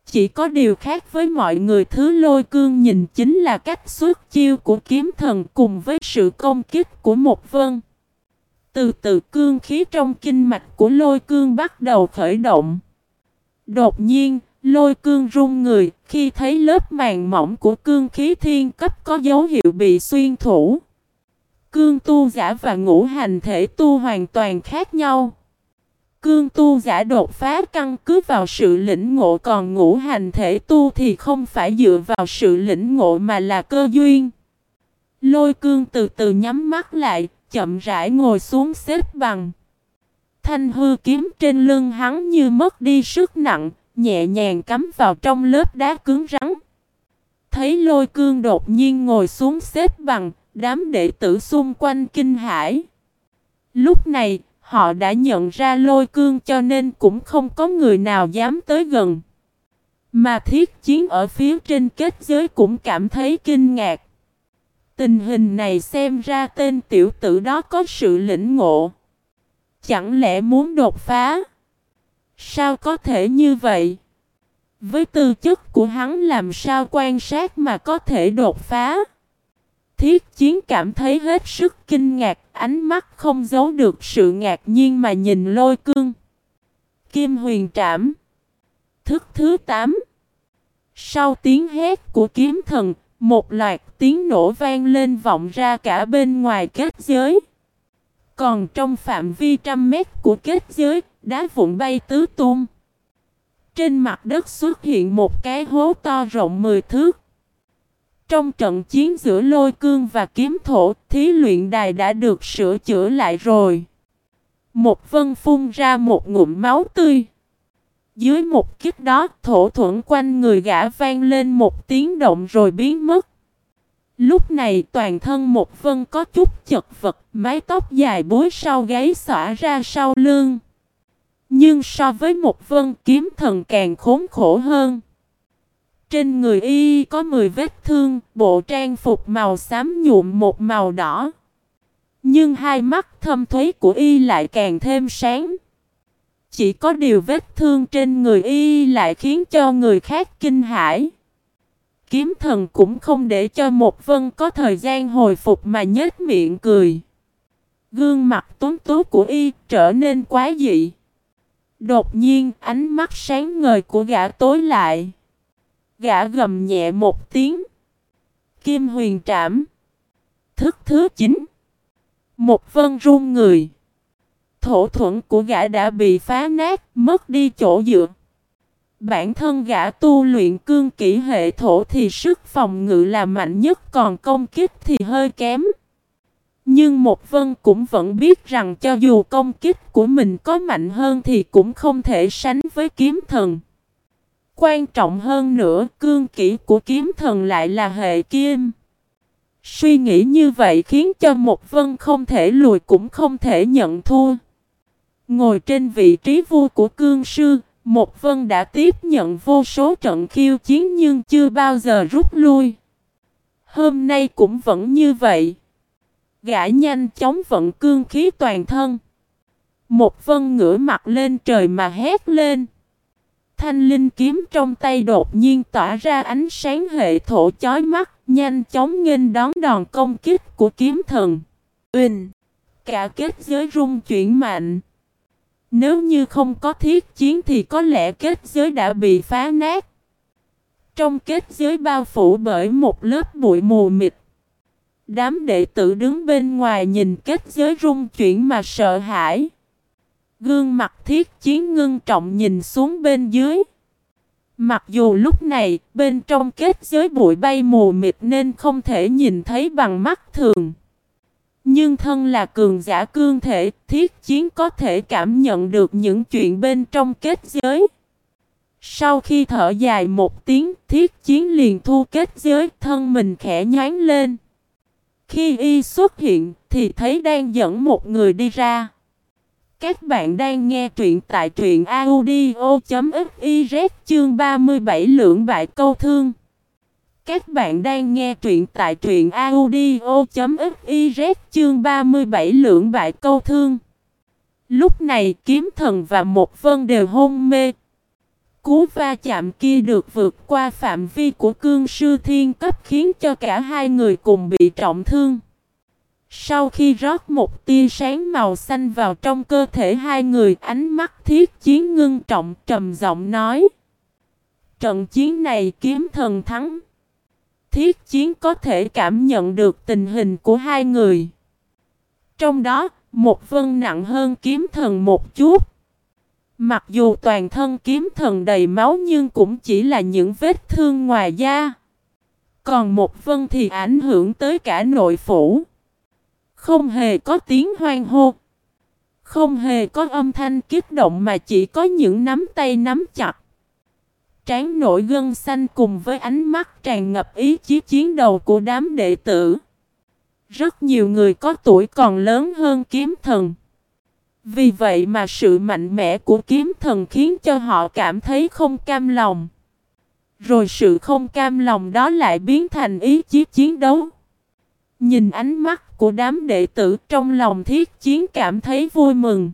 Chỉ có điều khác với mọi người thứ lôi cương nhìn chính là cách xuất chiêu của kiếm thần cùng với sự công kích của một vân. Từ từ cương khí trong kinh mạch của lôi cương bắt đầu khởi động. Đột nhiên, lôi cương run người khi thấy lớp màng mỏng của cương khí thiên cấp có dấu hiệu bị xuyên thủ. Cương tu giả và ngũ hành thể tu hoàn toàn khác nhau. Cương tu giả đột phá căn cứ vào sự lĩnh ngộ còn ngũ hành thể tu thì không phải dựa vào sự lĩnh ngộ mà là cơ duyên. Lôi cương từ từ nhắm mắt lại, chậm rãi ngồi xuống xếp bằng. Thanh hư kiếm trên lưng hắn như mất đi sức nặng, nhẹ nhàng cắm vào trong lớp đá cứng rắn. Thấy lôi cương đột nhiên ngồi xuống xếp bằng, đám đệ tử xung quanh kinh hãi. Lúc này, Họ đã nhận ra lôi cương cho nên cũng không có người nào dám tới gần. Mà thiết chiến ở phía trên kết giới cũng cảm thấy kinh ngạc. Tình hình này xem ra tên tiểu tử đó có sự lĩnh ngộ. Chẳng lẽ muốn đột phá? Sao có thể như vậy? Với tư chất của hắn làm sao quan sát mà có thể đột phá? Thiết chiến cảm thấy hết sức kinh ngạc, ánh mắt không giấu được sự ngạc nhiên mà nhìn lôi cương. Kim huyền trảm. Thức thứ 8. Sau tiếng hét của kiếm thần, một loạt tiếng nổ vang lên vọng ra cả bên ngoài kết giới. Còn trong phạm vi trăm mét của kết giới, đá vụn bay tứ tung. Trên mặt đất xuất hiện một cái hố to rộng 10 thước. Trong trận chiến giữa lôi cương và kiếm thổ, thí luyện đài đã được sửa chữa lại rồi. Một vân phun ra một ngụm máu tươi. Dưới một kiếp đó, thổ thuẫn quanh người gã vang lên một tiếng động rồi biến mất. Lúc này toàn thân một vân có chút chật vật, mái tóc dài bối sau gáy xõa ra sau lưng. Nhưng so với một vân kiếm thần càng khốn khổ hơn. Trên người y có 10 vết thương, bộ trang phục màu xám nhuộm một màu đỏ. Nhưng hai mắt thâm thúy của y lại càng thêm sáng. Chỉ có điều vết thương trên người y lại khiến cho người khác kinh hãi. Kiếm thần cũng không để cho một vân có thời gian hồi phục mà nhếch miệng cười. Gương mặt tuấn tú của y trở nên quá dị. Đột nhiên ánh mắt sáng ngời của gã tối lại. Gã gầm nhẹ một tiếng. Kim huyền trảm. Thức thứ chín Một vân run người. Thổ thuẫn của gã đã bị phá nát, mất đi chỗ dựa. Bản thân gã tu luyện cương kỹ hệ thổ thì sức phòng ngự là mạnh nhất còn công kích thì hơi kém. Nhưng một vân cũng vẫn biết rằng cho dù công kích của mình có mạnh hơn thì cũng không thể sánh với kiếm thần. Quan trọng hơn nữa, cương kỹ của kiếm thần lại là hệ kim. Suy nghĩ như vậy khiến cho một vân không thể lùi cũng không thể nhận thua. Ngồi trên vị trí vua của cương sư, một vân đã tiếp nhận vô số trận khiêu chiến nhưng chưa bao giờ rút lui. Hôm nay cũng vẫn như vậy. Gã nhanh chóng vận cương khí toàn thân. Một vân ngửa mặt lên trời mà hét lên. Thanh linh kiếm trong tay đột nhiên tỏa ra ánh sáng hệ thổ chói mắt, nhanh chóng nghênh đón đòn công kích của kiếm thần. Uỳnh! Cả kết giới rung chuyển mạnh. Nếu như không có thiết chiến thì có lẽ kết giới đã bị phá nát. Trong kết giới bao phủ bởi một lớp bụi mù mịt. Đám đệ tử đứng bên ngoài nhìn kết giới rung chuyển mà sợ hãi. Gương mặt thiết chiến ngưng trọng nhìn xuống bên dưới. Mặc dù lúc này bên trong kết giới bụi bay mù mịt nên không thể nhìn thấy bằng mắt thường. Nhưng thân là cường giả cương thể, thiết chiến có thể cảm nhận được những chuyện bên trong kết giới. Sau khi thở dài một tiếng, thiết chiến liền thu kết giới, thân mình khẽ nhán lên. Khi y xuất hiện, thì thấy đang dẫn một người đi ra. Các bạn đang nghe truyện tại truyện audio.fiz chương 37 lượng bại câu thương. Các bạn đang nghe truyện tại truyện audio.fiz chương 37 lượng bại câu thương. Lúc này, kiếm thần và một vân đều hôn mê. Cú va chạm kia được vượt qua phạm vi của cương sư thiên cấp khiến cho cả hai người cùng bị trọng thương. Sau khi rót một tia sáng màu xanh vào trong cơ thể hai người, ánh mắt thiết chiến ngưng trọng trầm giọng nói. Trận chiến này kiếm thần thắng. Thiết chiến có thể cảm nhận được tình hình của hai người. Trong đó, một vân nặng hơn kiếm thần một chút. Mặc dù toàn thân kiếm thần đầy máu nhưng cũng chỉ là những vết thương ngoài da. Còn một vân thì ảnh hưởng tới cả nội phủ. Không hề có tiếng hoang hô. Không hề có âm thanh kích động mà chỉ có những nắm tay nắm chặt. Trán nổi gân xanh cùng với ánh mắt tràn ngập ý chí chiến đầu của đám đệ tử. Rất nhiều người có tuổi còn lớn hơn kiếm thần. Vì vậy mà sự mạnh mẽ của kiếm thần khiến cho họ cảm thấy không cam lòng. Rồi sự không cam lòng đó lại biến thành ý chí chiến đấu. Nhìn ánh mắt của đám đệ tử trong lòng thiết chiến cảm thấy vui mừng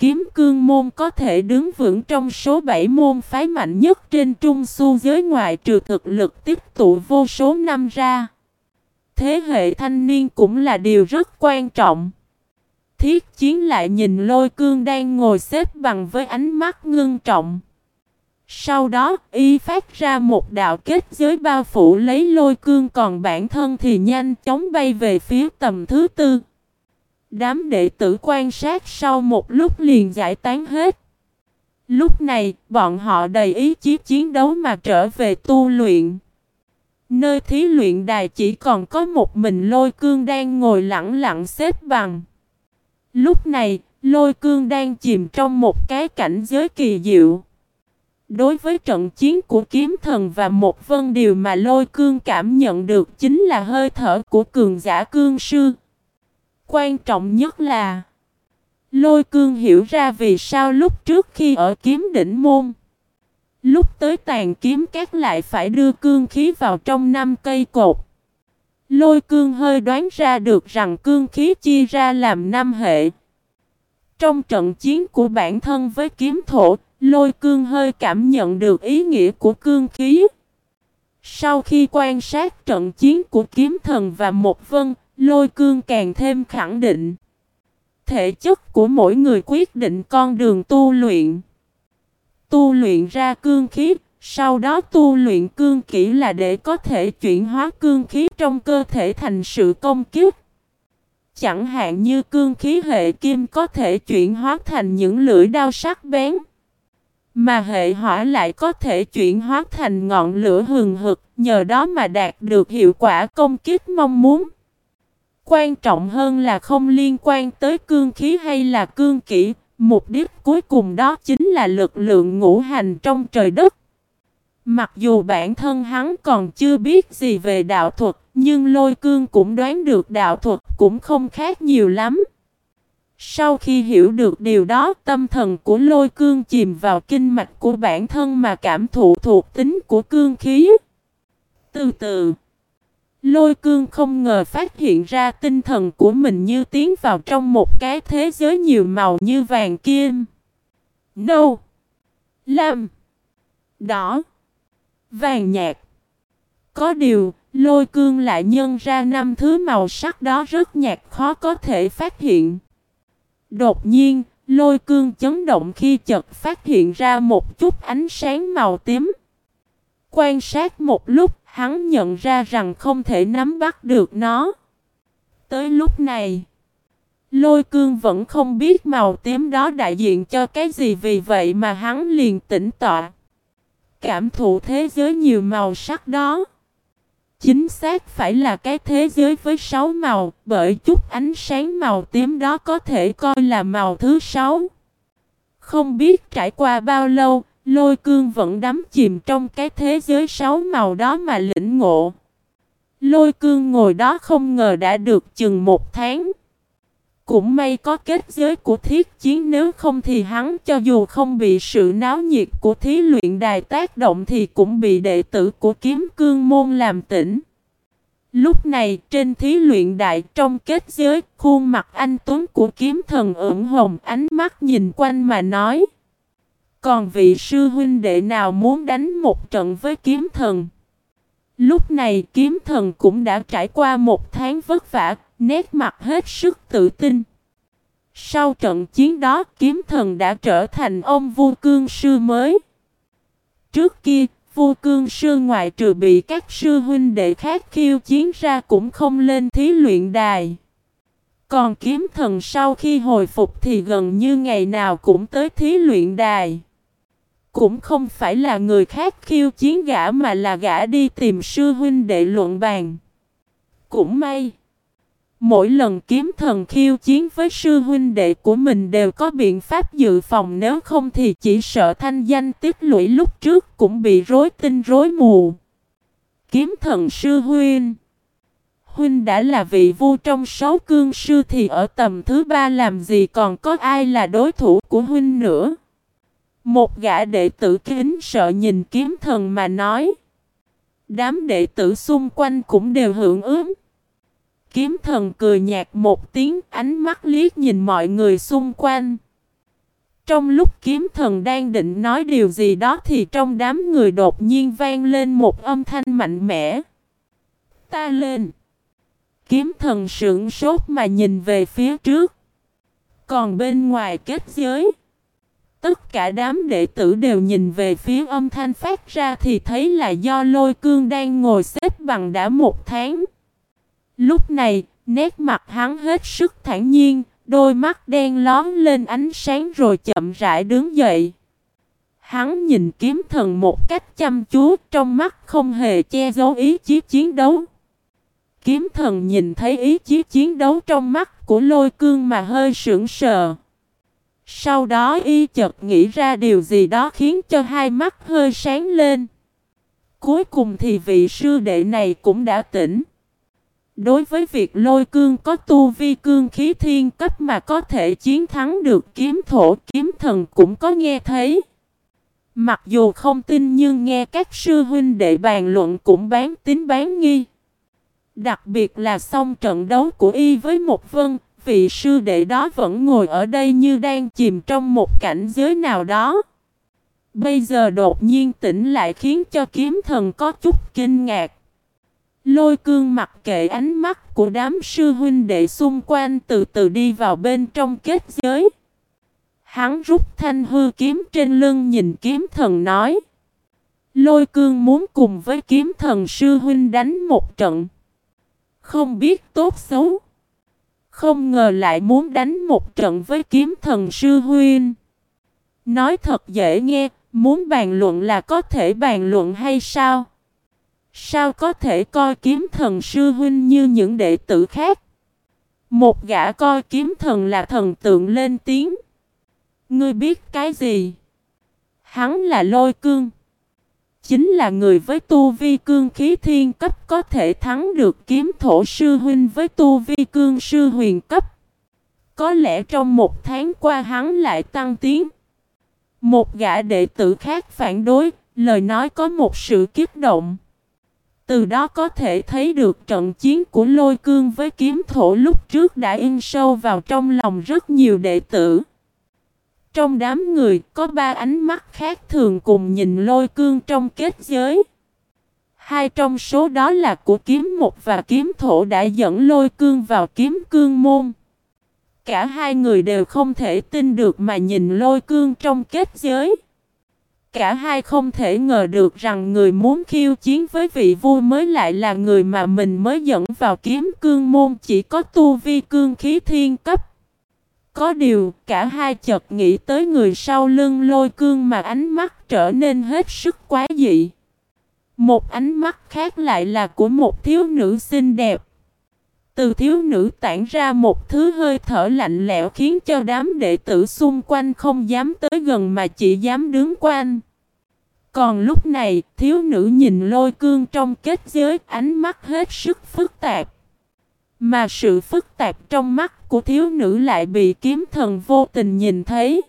kiếm cương môn có thể đứng vững trong số 7 môn phái mạnh nhất trên trung su giới ngoại trừ thực lực tích tụ vô số năm ra. Thế hệ thanh niên cũng là điều rất quan trọng. Thiết chiến lại nhìn lôi cương đang ngồi xếp bằng với ánh mắt ngưng trọng. Sau đó, y phát ra một đạo kết giới bao phủ lấy lôi cương còn bản thân thì nhanh chóng bay về phía tầm thứ tư. Đám đệ tử quan sát sau một lúc liền giải tán hết. Lúc này, bọn họ đầy ý chí chiến đấu mà trở về tu luyện. Nơi thí luyện đài chỉ còn có một mình lôi cương đang ngồi lặng lặng xếp bằng. Lúc này, lôi cương đang chìm trong một cái cảnh giới kỳ diệu. Đối với trận chiến của kiếm thần và một vân điều mà lôi cương cảm nhận được chính là hơi thở của cường giả cương sư. Quan trọng nhất là Lôi cương hiểu ra vì sao lúc trước khi ở kiếm đỉnh môn, Lúc tới tàn kiếm các lại phải đưa cương khí vào trong năm cây cột. Lôi cương hơi đoán ra được rằng cương khí chia ra làm năm hệ. Trong trận chiến của bản thân với kiếm thổ, Lôi cương hơi cảm nhận được ý nghĩa của cương khí. Sau khi quan sát trận chiến của kiếm thần và một vân Lôi cương càng thêm khẳng định. Thể chất của mỗi người quyết định con đường tu luyện. Tu luyện ra cương khí, sau đó tu luyện cương kỹ là để có thể chuyển hóa cương khí trong cơ thể thành sự công kiếp. Chẳng hạn như cương khí hệ kim có thể chuyển hóa thành những lưỡi đao sắc bén. Mà hệ hỏa lại có thể chuyển hóa thành ngọn lửa hừng hực, nhờ đó mà đạt được hiệu quả công kiếp mong muốn. Quan trọng hơn là không liên quan tới cương khí hay là cương kỹ, mục đích cuối cùng đó chính là lực lượng ngũ hành trong trời đất. Mặc dù bản thân hắn còn chưa biết gì về đạo thuật, nhưng lôi cương cũng đoán được đạo thuật cũng không khác nhiều lắm. Sau khi hiểu được điều đó, tâm thần của lôi cương chìm vào kinh mạch của bản thân mà cảm thụ thuộc tính của cương khí. Từ từ, Lôi cương không ngờ phát hiện ra tinh thần của mình như tiến vào trong một cái thế giới nhiều màu như vàng kim, nâu, lam, đỏ, vàng nhạt. Có điều, lôi cương lại nhân ra năm thứ màu sắc đó rất nhạt khó có thể phát hiện. Đột nhiên, lôi cương chấn động khi chợt phát hiện ra một chút ánh sáng màu tím. Quan sát một lúc, hắn nhận ra rằng không thể nắm bắt được nó. Tới lúc này, lôi cương vẫn không biết màu tím đó đại diện cho cái gì vì vậy mà hắn liền tỉnh tọa. Cảm thụ thế giới nhiều màu sắc đó. Chính xác phải là cái thế giới với sáu màu, bởi chút ánh sáng màu tím đó có thể coi là màu thứ sáu. Không biết trải qua bao lâu, Lôi cương vẫn đắm chìm trong cái thế giới sáu màu đó mà lĩnh ngộ. Lôi cương ngồi đó không ngờ đã được chừng một tháng. Cũng may có kết giới của thiết chiến, nếu không thì hắn cho dù không bị sự náo nhiệt của thí luyện đài tác động thì cũng bị đệ tử của kiếm cương môn làm tỉnh. Lúc này, trên thí luyện đại trong kết giới, khuôn mặt anh Tuấn của kiếm thần ửng hồng, ánh mắt nhìn quanh mà nói. Còn vị sư huynh đệ nào muốn đánh một trận với kiếm thần? Lúc này kiếm thần cũng đã trải qua một tháng vất vả, nét mặt hết sức tự tin. Sau trận chiến đó kiếm thần đã trở thành ông vua cương sư mới. Trước kia, vua cương sư ngoại trừ bị các sư huynh đệ khác khiêu chiến ra cũng không lên thí luyện đài. Còn kiếm thần sau khi hồi phục thì gần như ngày nào cũng tới thí luyện đài. Cũng không phải là người khác khiêu chiến gã mà là gã đi tìm sư huynh để luận bàn. Cũng may. Mỗi lần kiếm thần khiêu chiến với sư huynh đệ của mình đều có biện pháp dự phòng, nếu không thì chỉ sợ thanh danh tích lũy lúc trước cũng bị rối tinh rối mù. Kiếm thần sư huynh Huynh đã là vị vua trong sáu cương sư thì ở tầm thứ ba làm gì còn có ai là đối thủ của huynh nữa. Một gã đệ tử kính sợ nhìn kiếm thần mà nói. Đám đệ tử xung quanh cũng đều hưởng ứng. Kiếm thần cười nhạt một tiếng ánh mắt liếc nhìn mọi người xung quanh. Trong lúc kiếm thần đang định nói điều gì đó thì trong đám người đột nhiên vang lên một âm thanh mạnh mẽ. Ta lên! Kiếm thần sững sốt mà nhìn về phía trước. Còn bên ngoài kết giới, tất cả đám đệ tử đều nhìn về phía âm thanh phát ra thì thấy là do lôi cương đang ngồi xếp bằng đã một tháng. Lúc này, nét mặt hắn hết sức thản nhiên, đôi mắt đen lón lên ánh sáng rồi chậm rãi đứng dậy. Hắn nhìn kiếm thần một cách chăm chú, trong mắt không hề che giấu ý chí chiến đấu. Kiếm thần nhìn thấy ý chí chiến đấu trong mắt của lôi cương mà hơi sững sờ. Sau đó y chợt nghĩ ra điều gì đó khiến cho hai mắt hơi sáng lên. Cuối cùng thì vị sư đệ này cũng đã tỉnh. Đối với việc lôi cương có tu vi cương khí thiên cấp mà có thể chiến thắng được kiếm thổ kiếm thần cũng có nghe thấy. Mặc dù không tin nhưng nghe các sư huynh đệ bàn luận cũng bán tính bán nghi. Đặc biệt là xong trận đấu của y với một vân, vị sư đệ đó vẫn ngồi ở đây như đang chìm trong một cảnh giới nào đó. Bây giờ đột nhiên tỉnh lại khiến cho kiếm thần có chút kinh ngạc. Lôi cương mặc kệ ánh mắt của đám sư huynh đệ xung quanh từ từ đi vào bên trong kết giới. Hắn rút thanh hư kiếm trên lưng nhìn kiếm thần nói. Lôi cương muốn cùng với kiếm thần sư huynh đánh một trận. Không biết tốt xấu. Không ngờ lại muốn đánh một trận với kiếm thần sư huyên Nói thật dễ nghe, muốn bàn luận là có thể bàn luận hay sao? Sao có thể coi kiếm thần sư huynh như những đệ tử khác? Một gã coi kiếm thần là thần tượng lên tiếng. Ngươi biết cái gì? Hắn là lôi cương. Chính là người với tu vi cương khí thiên cấp có thể thắng được kiếm thổ sư huynh với tu vi cương sư huyền cấp. Có lẽ trong một tháng qua hắn lại tăng tiến. Một gã đệ tử khác phản đối, lời nói có một sự kiếp động. Từ đó có thể thấy được trận chiến của lôi cương với kiếm thổ lúc trước đã in sâu vào trong lòng rất nhiều đệ tử. Trong đám người, có ba ánh mắt khác thường cùng nhìn lôi cương trong kết giới. Hai trong số đó là của kiếm một và kiếm thổ đã dẫn lôi cương vào kiếm cương môn. Cả hai người đều không thể tin được mà nhìn lôi cương trong kết giới. Cả hai không thể ngờ được rằng người muốn khiêu chiến với vị vua mới lại là người mà mình mới dẫn vào kiếm cương môn chỉ có tu vi cương khí thiên cấp. Có điều, cả hai chợt nghĩ tới người sau lưng lôi cương mà ánh mắt trở nên hết sức quá dị. Một ánh mắt khác lại là của một thiếu nữ xinh đẹp. Từ thiếu nữ tản ra một thứ hơi thở lạnh lẽo khiến cho đám đệ tử xung quanh không dám tới gần mà chỉ dám đứng quanh. Còn lúc này, thiếu nữ nhìn lôi cương trong kết giới ánh mắt hết sức phức tạp. Mà sự phức tạp trong mắt của thiếu nữ lại bị kiếm thần vô tình nhìn thấy.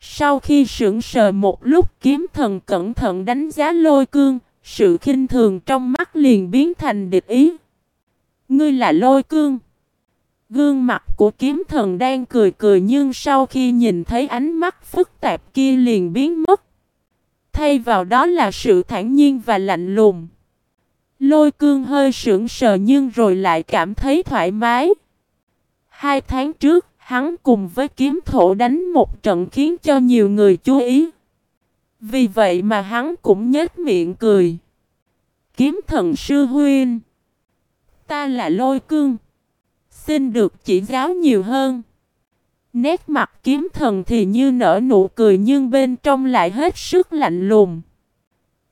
Sau khi sững sờ một lúc kiếm thần cẩn thận đánh giá lôi cương, sự khinh thường trong mắt liền biến thành địch ý. Ngươi là lôi cương. Gương mặt của kiếm thần đang cười cười nhưng sau khi nhìn thấy ánh mắt phức tạp kia liền biến mất. Thay vào đó là sự thản nhiên và lạnh lùng. Lôi cương hơi sững sờ nhưng rồi lại cảm thấy thoải mái. Hai tháng trước, hắn cùng với kiếm thổ đánh một trận khiến cho nhiều người chú ý. Vì vậy mà hắn cũng nhếch miệng cười. Kiếm thần sư huyên Ta là lôi cương. Xin được chỉ giáo nhiều hơn. Nét mặt kiếm thần thì như nở nụ cười nhưng bên trong lại hết sức lạnh lùng.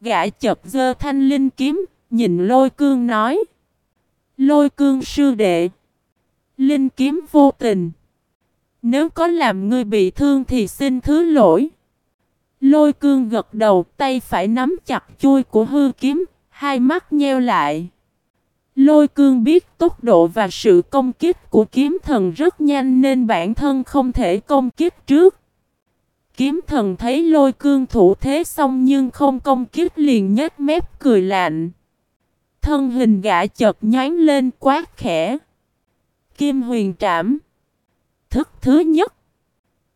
Gã chật dơ thanh linh kiếm, nhìn lôi cương nói. Lôi cương sư đệ. Linh kiếm vô tình. Nếu có làm ngươi bị thương thì xin thứ lỗi. Lôi cương gật đầu tay phải nắm chặt chui của hư kiếm, hai mắt nheo lại. Lôi cương biết tốc độ và sự công kích của kiếm thần rất nhanh nên bản thân không thể công kích trước. Kiếm thần thấy lôi cương thủ thế xong nhưng không công kích liền nhếch mép cười lạnh. Thân hình gã chợt nhánh lên quát khẽ. Kim huyền trảm. Thức thứ nhất.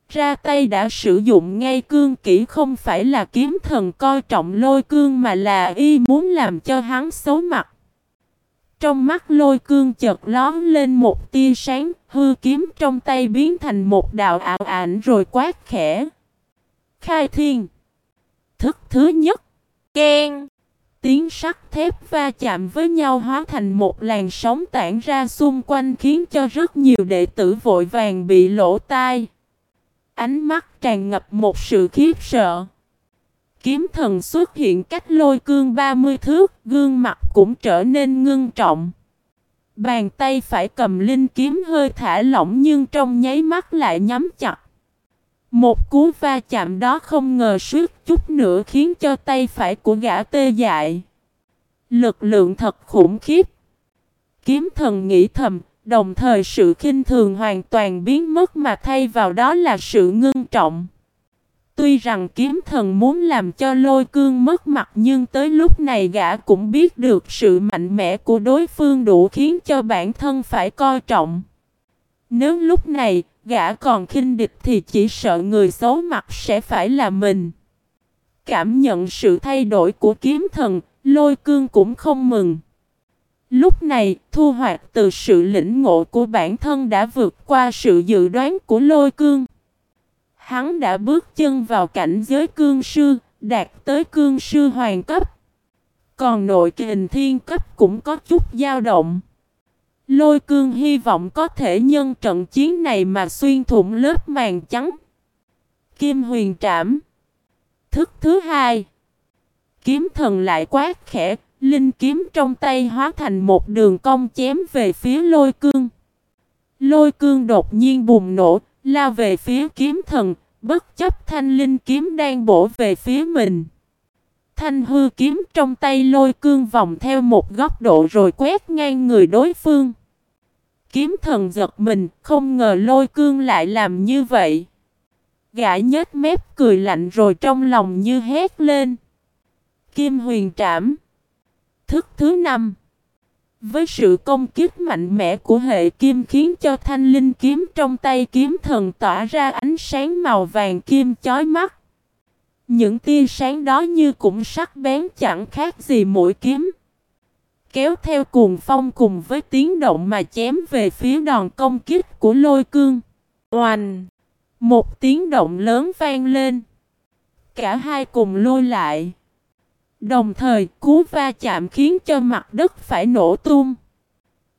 ra tay đã sử dụng ngay cương kỹ không phải là kiếm thần coi trọng lôi cương mà là y muốn làm cho hắn xấu mặt. Trong mắt lôi cương chợt lón lên một tia sáng, hư kiếm trong tay biến thành một đạo ảo ảnh rồi quát khẽ. Khai thiên Thức thứ nhất Ken Tiếng sắt thép va chạm với nhau hóa thành một làn sóng tản ra xung quanh khiến cho rất nhiều đệ tử vội vàng bị lỗ tai. Ánh mắt tràn ngập một sự khiếp sợ. Kiếm thần xuất hiện cách lôi cương 30 thước, gương mặt cũng trở nên ngưng trọng. Bàn tay phải cầm linh kiếm hơi thả lỏng nhưng trong nháy mắt lại nhắm chặt. Một cú va chạm đó không ngờ suýt chút nữa khiến cho tay phải của gã tê dại. Lực lượng thật khủng khiếp. Kiếm thần nghĩ thầm, đồng thời sự khinh thường hoàn toàn biến mất mà thay vào đó là sự ngưng trọng. Tuy rằng kiếm thần muốn làm cho lôi cương mất mặt nhưng tới lúc này gã cũng biết được sự mạnh mẽ của đối phương đủ khiến cho bản thân phải coi trọng. Nếu lúc này gã còn khinh địch thì chỉ sợ người xấu mặt sẽ phải là mình. Cảm nhận sự thay đổi của kiếm thần, lôi cương cũng không mừng. Lúc này, thu hoạch từ sự lĩnh ngộ của bản thân đã vượt qua sự dự đoán của lôi cương. Hắn đã bước chân vào cảnh giới cương sư, đạt tới cương sư hoàng cấp. Còn nội kình thiên cấp cũng có chút dao động. Lôi cương hy vọng có thể nhân trận chiến này mà xuyên thủng lớp màn trắng. Kim huyền trảm. Thức thứ hai. Kiếm thần lại quát khẽ, linh kiếm trong tay hóa thành một đường cong chém về phía lôi cương. Lôi cương đột nhiên bùng nổ, lao về phía kiếm thần, bất chấp thanh linh kiếm đang bổ về phía mình. Thanh hư kiếm trong tay lôi cương vòng theo một góc độ rồi quét ngang người đối phương. Kiếm thần giật mình, không ngờ lôi cương lại làm như vậy. Gã nhếch mép cười lạnh rồi trong lòng như hét lên. Kim huyền trảm. Thức thứ năm. Với sự công kích mạnh mẽ của hệ kim khiến cho thanh linh kiếm trong tay kiếm thần tỏa ra ánh sáng màu vàng kim chói mắt. Những tia sáng đó như cũng sắc bén chẳng khác gì mũi kiếm. Kéo theo cuồng phong cùng với tiếng động mà chém về phía đòn công kích của lôi cương. Oành! Một tiếng động lớn vang lên. Cả hai cùng lôi lại. Đồng thời, cú va chạm khiến cho mặt đất phải nổ tung.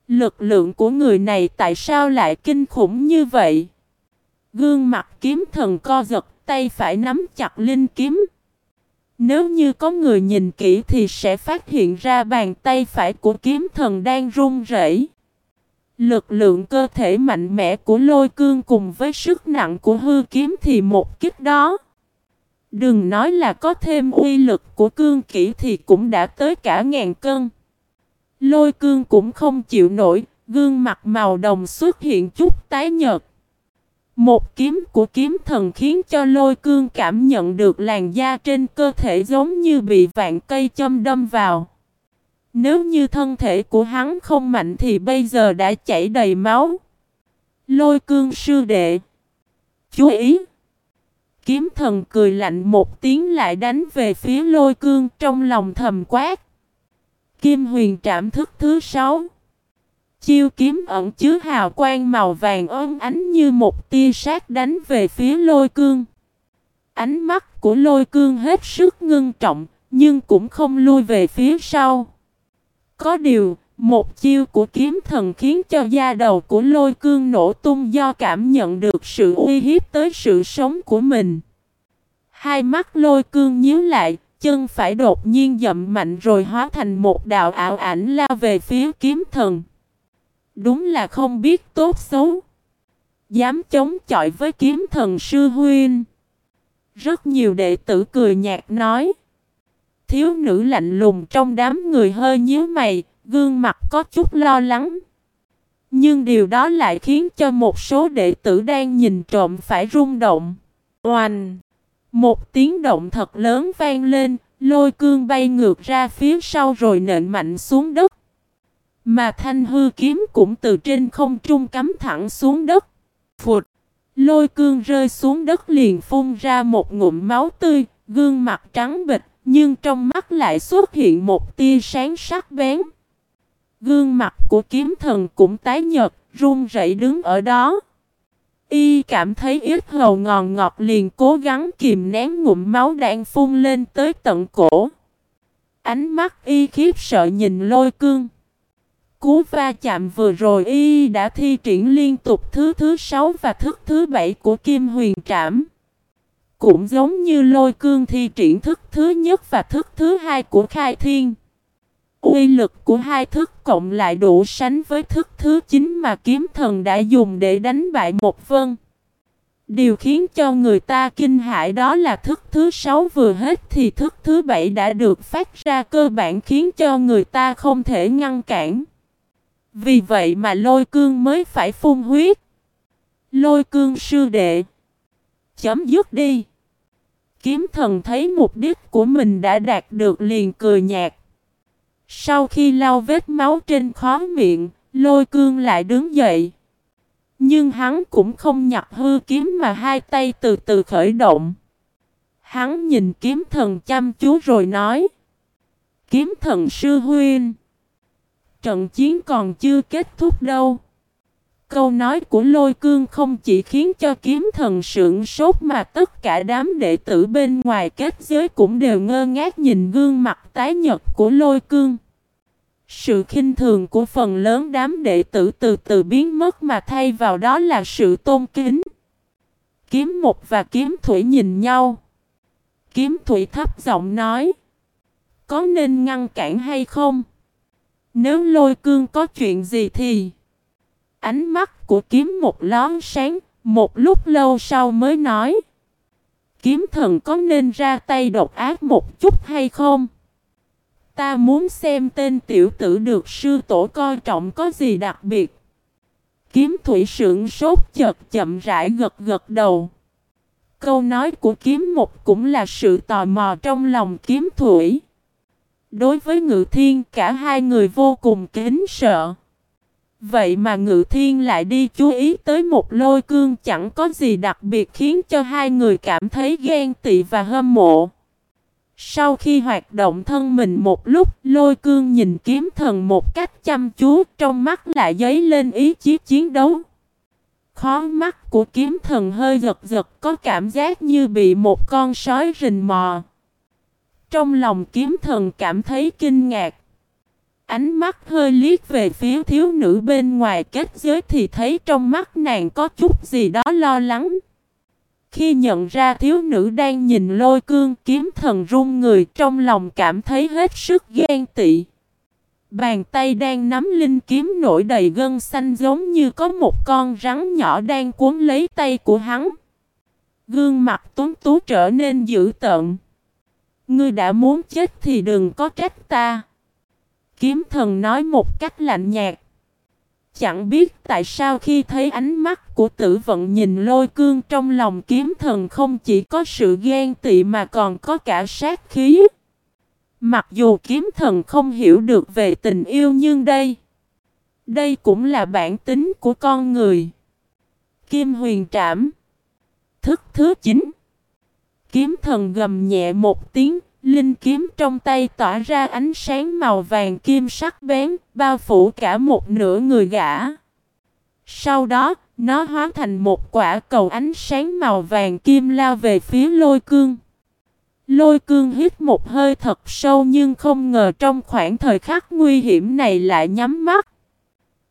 Lực lượng của người này tại sao lại kinh khủng như vậy? Gương mặt kiếm thần co giật tay phải nắm chặt linh kiếm. Nếu như có người nhìn kỹ thì sẽ phát hiện ra bàn tay phải của kiếm thần đang run rẩy. Lực lượng cơ thể mạnh mẽ của lôi cương cùng với sức nặng của hư kiếm thì một kích đó. Đừng nói là có thêm uy lực của cương kỹ thì cũng đã tới cả ngàn cân. Lôi cương cũng không chịu nổi, gương mặt màu đồng xuất hiện chút tái nhợt. Một kiếm của kiếm thần khiến cho lôi cương cảm nhận được làn da trên cơ thể giống như bị vạn cây châm đâm vào. Nếu như thân thể của hắn không mạnh thì bây giờ đã chảy đầy máu. Lôi cương sư đệ. Chú ý! Kiếm thần cười lạnh một tiếng lại đánh về phía lôi cương trong lòng thầm quát. Kim huyền trảm thức thứ sáu. Chiêu kiếm ẩn chứa hào quang màu vàng ơn ánh như một tia sát đánh về phía lôi cương. Ánh mắt của lôi cương hết sức ngưng trọng, nhưng cũng không lui về phía sau. Có điều, một chiêu của kiếm thần khiến cho da đầu của lôi cương nổ tung do cảm nhận được sự uy hiếp tới sự sống của mình. Hai mắt lôi cương nhíu lại, chân phải đột nhiên dậm mạnh rồi hóa thành một đạo ảo ảnh lao về phía kiếm thần. Đúng là không biết tốt xấu. Dám chống chọi với kiếm thần sư huyên. Rất nhiều đệ tử cười nhạt nói. Thiếu nữ lạnh lùng trong đám người hơi nhíu mày, gương mặt có chút lo lắng. Nhưng điều đó lại khiến cho một số đệ tử đang nhìn trộm phải rung động. Oanh! Một tiếng động thật lớn vang lên, lôi cương bay ngược ra phía sau rồi nện mạnh xuống đất. Mà thanh hư kiếm cũng từ trên không trung cắm thẳng xuống đất. Phụt! Lôi cương rơi xuống đất liền phun ra một ngụm máu tươi, gương mặt trắng bệch, nhưng trong mắt lại xuất hiện một tia sáng sắc bén. Gương mặt của kiếm thần cũng tái nhợt, run rẩy đứng ở đó. Y cảm thấy ít hầu ngòn ngọt liền cố gắng kìm nén ngụm máu đang phun lên tới tận cổ. Ánh mắt y khiếp sợ nhìn lôi cương. Cú va chạm vừa rồi y đã thi triển liên tục thứ thứ sáu và thức thứ bảy của Kim Huyền Trảm. Cũng giống như lôi cương thi triển thức thứ nhất và thức thứ hai của Khai Thiên. Uy lực của hai thức cộng lại đủ sánh với thức thứ 9 mà kiếm thần đã dùng để đánh bại một vân. Điều khiến cho người ta kinh hãi đó là thức thứ 6 vừa hết thì thức thứ 7 đã được phát ra cơ bản khiến cho người ta không thể ngăn cản. Vì vậy mà lôi cương mới phải phun huyết. Lôi cương sư đệ. Chấm dứt đi. Kiếm thần thấy mục đích của mình đã đạt được liền cười nhạt. Sau khi lau vết máu trên khó miệng, lôi cương lại đứng dậy. Nhưng hắn cũng không nhặt hư kiếm mà hai tay từ từ khởi động. Hắn nhìn kiếm thần chăm chú rồi nói. Kiếm thần sư huynh. Trận chiến còn chưa kết thúc đâu. Câu nói của lôi cương không chỉ khiến cho kiếm thần sượng sốt mà tất cả đám đệ tử bên ngoài kết giới cũng đều ngơ ngác nhìn gương mặt tái nhật của lôi cương. Sự khinh thường của phần lớn đám đệ tử từ từ biến mất mà thay vào đó là sự tôn kính. Kiếm một và kiếm thủy nhìn nhau. Kiếm thủy thấp giọng nói. Có nên ngăn cản hay không? Nếu lôi cương có chuyện gì thì... Ánh mắt của kiếm một lón sáng, một lúc lâu sau mới nói. Kiếm thần có nên ra tay độc ác một chút hay không? Ta muốn xem tên tiểu tử được sư tổ coi trọng có gì đặc biệt. Kiếm thủy sưởng sốt chật chậm rãi gật gật đầu. Câu nói của kiếm một cũng là sự tò mò trong lòng kiếm thủy. Đối với ngự thiên cả hai người vô cùng kính sợ. Vậy mà ngự thiên lại đi chú ý tới một lôi cương chẳng có gì đặc biệt khiến cho hai người cảm thấy ghen tị và hâm mộ. Sau khi hoạt động thân mình một lúc, lôi cương nhìn kiếm thần một cách chăm chú, trong mắt lại dấy lên ý chí chiến đấu. Khó mắt của kiếm thần hơi giật giật, có cảm giác như bị một con sói rình mò. Trong lòng kiếm thần cảm thấy kinh ngạc. Ánh mắt hơi liếc về phía thiếu nữ bên ngoài kết giới thì thấy trong mắt nàng có chút gì đó lo lắng. Khi nhận ra thiếu nữ đang nhìn lôi cương kiếm thần run người, trong lòng cảm thấy hết sức ghen tị. Bàn tay đang nắm linh kiếm nổi đầy gân xanh giống như có một con rắn nhỏ đang cuốn lấy tay của hắn. Gương mặt tuấn tú trở nên dữ tợn. Ngươi đã muốn chết thì đừng có trách ta. Kiếm thần nói một cách lạnh nhạt. Chẳng biết tại sao khi thấy ánh mắt của tử vận nhìn lôi cương trong lòng kiếm thần không chỉ có sự ghen tị mà còn có cả sát khí. Mặc dù kiếm thần không hiểu được về tình yêu nhưng đây, đây cũng là bản tính của con người. Kim huyền trảm Thức thứ 9 Kiếm thần gầm nhẹ một tiếng Linh kiếm trong tay tỏa ra ánh sáng màu vàng kim sắc bén, bao phủ cả một nửa người gã. Sau đó, nó hóa thành một quả cầu ánh sáng màu vàng kim lao về phía lôi cương. Lôi cương hít một hơi thật sâu nhưng không ngờ trong khoảng thời khắc nguy hiểm này lại nhắm mắt.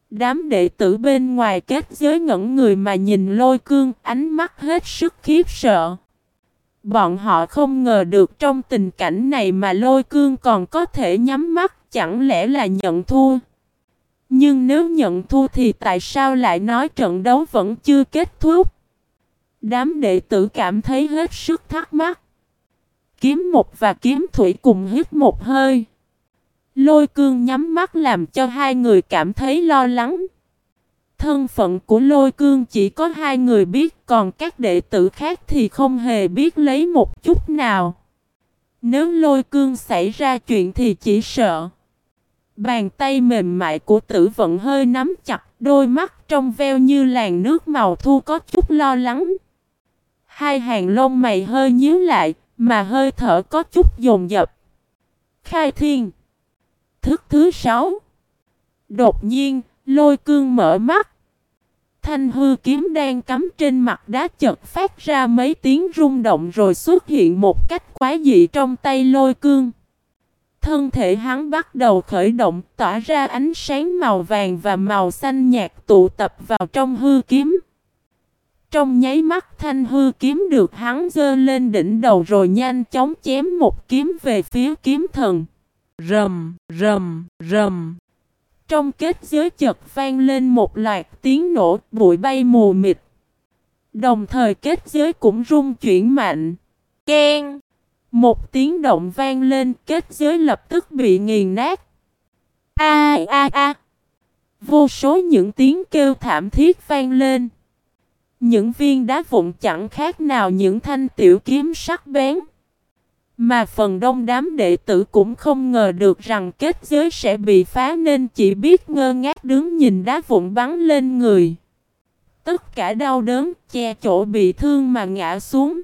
Đám đệ tử bên ngoài kết giới ngẩn người mà nhìn lôi cương ánh mắt hết sức khiếp sợ. Bọn họ không ngờ được trong tình cảnh này mà lôi cương còn có thể nhắm mắt, chẳng lẽ là nhận thua. Nhưng nếu nhận thua thì tại sao lại nói trận đấu vẫn chưa kết thúc? Đám đệ tử cảm thấy hết sức thắc mắc. Kiếm một và kiếm thủy cùng hít một hơi. Lôi cương nhắm mắt làm cho hai người cảm thấy lo lắng. Thân phận của lôi cương chỉ có hai người biết, còn các đệ tử khác thì không hề biết lấy một chút nào. Nếu lôi cương xảy ra chuyện thì chỉ sợ. Bàn tay mềm mại của tử vận hơi nắm chặt, đôi mắt trong veo như làn nước màu thu có chút lo lắng. Hai hàng lông mày hơi nhíu lại, mà hơi thở có chút dồn dập. Khai thiên Thức thứ sáu Đột nhiên, lôi cương mở mắt. Thanh hư kiếm đang cắm trên mặt đá chật phát ra mấy tiếng rung động rồi xuất hiện một cách quái dị trong tay lôi cương. Thân thể hắn bắt đầu khởi động, tỏa ra ánh sáng màu vàng và màu xanh nhạt tụ tập vào trong hư kiếm. Trong nháy mắt thanh hư kiếm được hắn dơ lên đỉnh đầu rồi nhanh chóng chém một kiếm về phía kiếm thần. Rầm, rầm, rầm. Trong kết giới chật vang lên một loạt tiếng nổ, bụi bay mù mịt. Đồng thời kết giới cũng rung chuyển mạnh. Ken! Một tiếng động vang lên, kết giới lập tức bị nghiền nát. A a a! Vô số những tiếng kêu thảm thiết vang lên. Những viên đá vụn chẳng khác nào những thanh tiểu kiếm sắc bén. Mà phần đông đám đệ tử cũng không ngờ được rằng kết giới sẽ bị phá nên chỉ biết ngơ ngác đứng nhìn đá vụn bắn lên người. Tất cả đau đớn, che chỗ bị thương mà ngã xuống.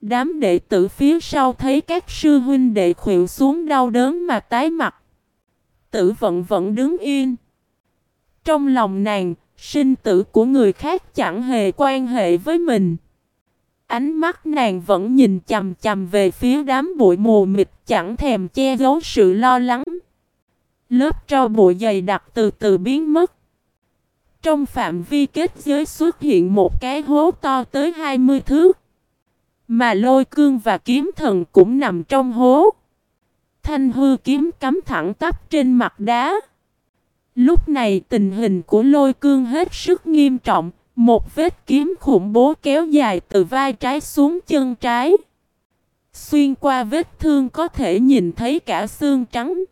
Đám đệ tử phía sau thấy các sư huynh đệ khuỵu xuống đau đớn mà tái mặt. Tử vận vẫn đứng yên. Trong lòng nàng, sinh tử của người khác chẳng hề quan hệ với mình. Ánh mắt nàng vẫn nhìn chầm chầm về phía đám bụi mù mịt chẳng thèm che giấu sự lo lắng. Lớp tro bụi dày đặc từ từ biến mất. Trong phạm vi kết giới xuất hiện một cái hố to tới 20 thước. Mà lôi cương và kiếm thần cũng nằm trong hố. Thanh hư kiếm cắm thẳng tắp trên mặt đá. Lúc này tình hình của lôi cương hết sức nghiêm trọng, một vết kiếm khủng bố kéo dài từ vai trái xuống chân trái. Xuyên qua vết thương có thể nhìn thấy cả xương trắng.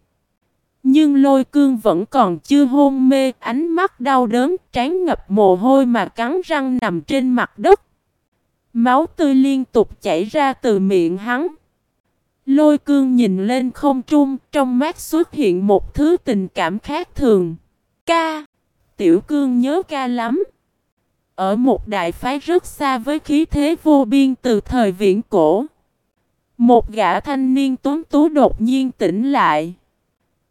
Nhưng lôi cương vẫn còn chưa hôn mê, ánh mắt đau đớn, trán ngập mồ hôi mà cắn răng nằm trên mặt đất. Máu tươi liên tục chảy ra từ miệng hắn. Lôi cương nhìn lên không trung, trong mắt xuất hiện một thứ tình cảm khác thường. Ca! Tiểu cương nhớ ca lắm. Ở một đại phái rất xa với khí thế vô biên từ thời viễn cổ. Một gã thanh niên tuấn tú đột nhiên tỉnh lại.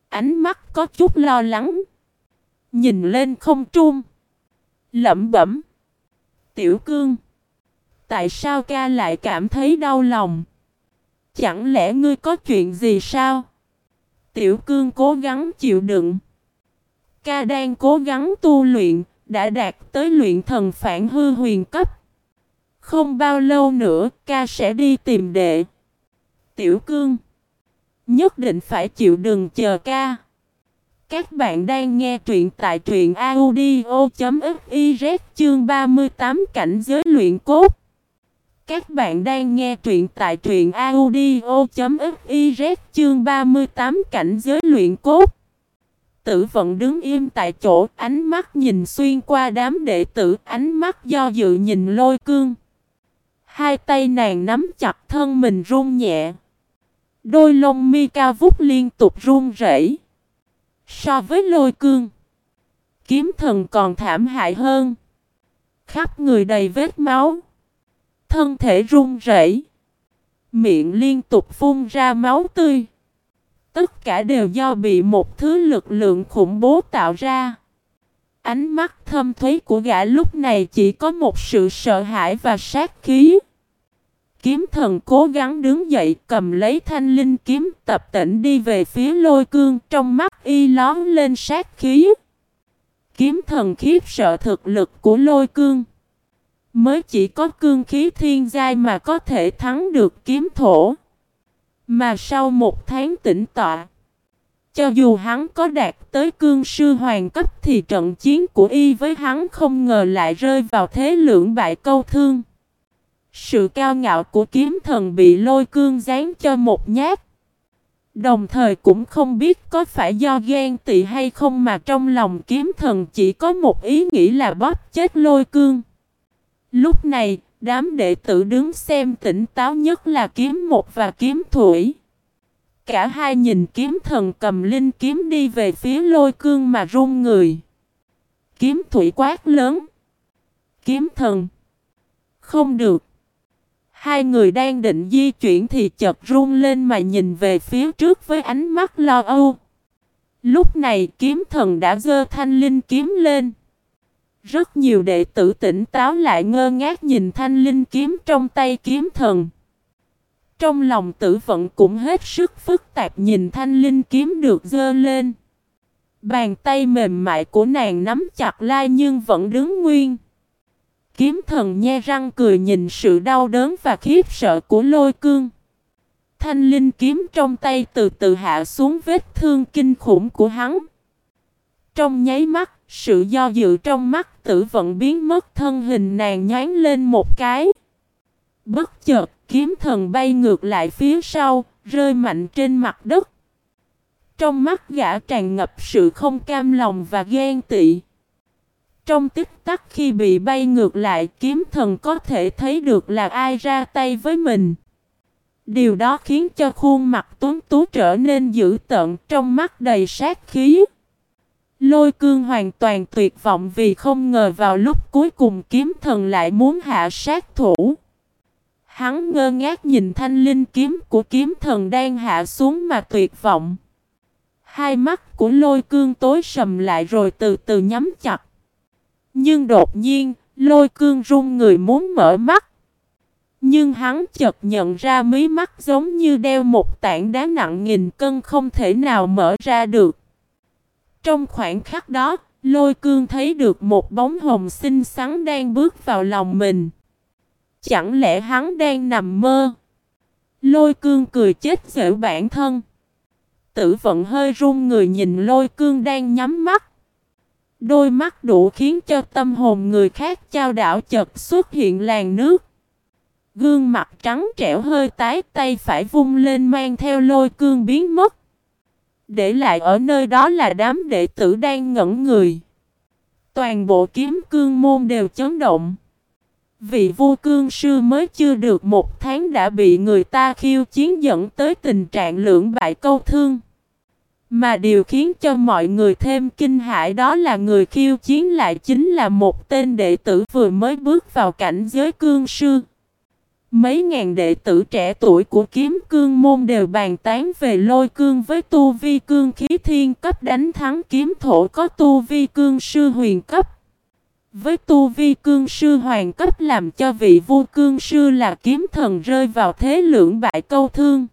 Ánh mắt có chút lo lắng. Nhìn lên không trung. Lẩm bẩm. Tiểu cương. Tại sao ca lại cảm thấy đau lòng? Chẳng lẽ ngươi có chuyện gì sao? Tiểu cương cố gắng chịu đựng. Ca đang cố gắng tu luyện, đã đạt tới luyện thần phản hư huyền cấp. Không bao lâu nữa, ca sẽ đi tìm đệ. Tiểu cương. Nhất định phải chịu đừng chờ ca. Các bạn đang nghe truyện tại truyện audio.fiz chương 38 cảnh giới luyện cốt. Các bạn đang nghe truyện tại truyện audio.fiz chương 38 cảnh giới luyện cốt. Tử vận đứng im tại chỗ, ánh mắt nhìn xuyên qua đám đệ tử, ánh mắt do dự nhìn lôi cương. Hai tay nàng nắm chặt thân mình run nhẹ. Đôi lông mi cao vút liên tục run rẩy. So với lôi cương, kiếm thần còn thảm hại hơn. Khắp người đầy vết máu. Thân thể run rẩy. Miệng liên tục phun ra máu tươi. Tất cả đều do bị một thứ lực lượng khủng bố tạo ra. Ánh mắt thâm thúy của gã lúc này chỉ có một sự sợ hãi và sát khí. Kiếm thần cố gắng đứng dậy, cầm lấy thanh linh kiếm, tập tỉnh đi về phía lôi cương, trong mắt y lón lên sát khí. Kiếm thần khiếp sợ thực lực của lôi cương. Mới chỉ có cương khí thiên giai mà có thể thắng được kiếm thổ. Mà sau một tháng tĩnh tọa, cho dù hắn có đạt tới cương sư hoàng cấp thì trận chiến của y với hắn không ngờ lại rơi vào thế lưỡng bại câu thương. Sự cao ngạo của kiếm thần bị lôi cương dán cho một nhát. Đồng thời cũng không biết có phải do ghen tị hay không mà trong lòng kiếm thần chỉ có một ý nghĩ là bóp chết lôi cương. Lúc này, Đám đệ tử đứng xem tỉnh táo nhất là kiếm một và kiếm thủy. Cả hai nhìn kiếm thần cầm linh kiếm đi về phía lôi cương mà run người. kiếm thủy quát lớn. Kiếm thần. Không được. Hai người đang định di chuyển thì chợt run lên mà nhìn về phía trước với ánh mắt lo âu. Lúc này kiếm thần đã dơ thanh linh kiếm lên. Rất nhiều đệ tử tỉnh táo lại ngơ ngác nhìn thanh linh kiếm trong tay kiếm thần. Trong lòng tử vận cũng hết sức phức tạp nhìn thanh linh kiếm được dơ lên. Bàn tay mềm mại của nàng nắm chặt lai nhưng vẫn đứng nguyên. Kiếm thần nhe răng cười nhìn sự đau đớn và khiếp sợ của lôi cương. Thanh linh kiếm trong tay từ từ hạ xuống vết thương kinh khủng của hắn. Trong nháy mắt, sự do dự trong mắt tử vận biến mất thân hình nàng nhán lên một cái. Bất chợt, kiếm thần bay ngược lại phía sau, rơi mạnh trên mặt đất. Trong mắt gã tràn ngập sự không cam lòng và ghen tị. Trong tích tắc khi bị bay ngược lại kiếm thần có thể thấy được là ai ra tay với mình. Điều đó khiến cho khuôn mặt tuấn tú trở nên dữ tợn trong mắt đầy sát khí. Lôi cương hoàn toàn tuyệt vọng vì không ngờ vào lúc cuối cùng kiếm thần lại muốn hạ sát thủ. Hắn ngơ ngác nhìn thanh linh kiếm của kiếm thần đang hạ xuống mà tuyệt vọng. Hai mắt của lôi cương tối sầm lại rồi từ từ nhắm chặt. Nhưng đột nhiên, lôi cương run người muốn mở mắt. Nhưng hắn chợt nhận ra mí mắt giống như đeo một tảng đá nặng nghìn cân không thể nào mở ra được. Trong khoảnh khắc đó, lôi cương thấy được một bóng hồng xinh xắn đang bước vào lòng mình. Chẳng lẽ hắn đang nằm mơ? Lôi cương cười chết dễ bản thân. Tử vận hơi run người nhìn lôi cương đang nhắm mắt. Đôi mắt đủ khiến cho tâm hồn người khác trao đảo chật xuất hiện làn nước. Gương mặt trắng trẻo hơi tái tay phải vung lên mang theo lôi cương biến mất. Để lại ở nơi đó là đám đệ tử đang ngẩn người. Toàn bộ kiếm cương môn đều chấn động. Vị vua cương sư mới chưa được một tháng đã bị người ta khiêu chiến dẫn tới tình trạng lưỡng bại câu thương. Mà điều khiến cho mọi người thêm kinh hãi đó là người khiêu chiến lại chính là một tên đệ tử vừa mới bước vào cảnh giới cương sư. Mấy ngàn đệ tử trẻ tuổi của kiếm cương môn đều bàn tán về lôi cương với tu vi cương khí thiên cấp, đánh thắng kiếm thổ có tu vi cương sư huyền cấp. Với tu vi cương sư hoàng cấp làm cho vị vua cương sư là kiếm thần rơi vào thế lưỡng bại câu thương.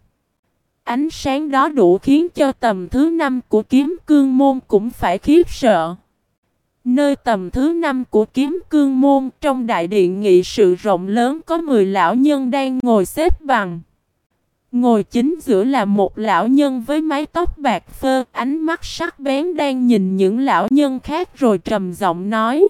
Ánh sáng đó đủ khiến cho tầm thứ năm của kiếm cương môn cũng phải khiếp sợ. Nơi tầm thứ năm của kiếm cương môn trong đại điện nghị sự rộng lớn có 10 lão nhân đang ngồi xếp bằng. Ngồi chính giữa là một lão nhân với mái tóc bạc phơ, ánh mắt sắc bén đang nhìn những lão nhân khác rồi trầm giọng nói.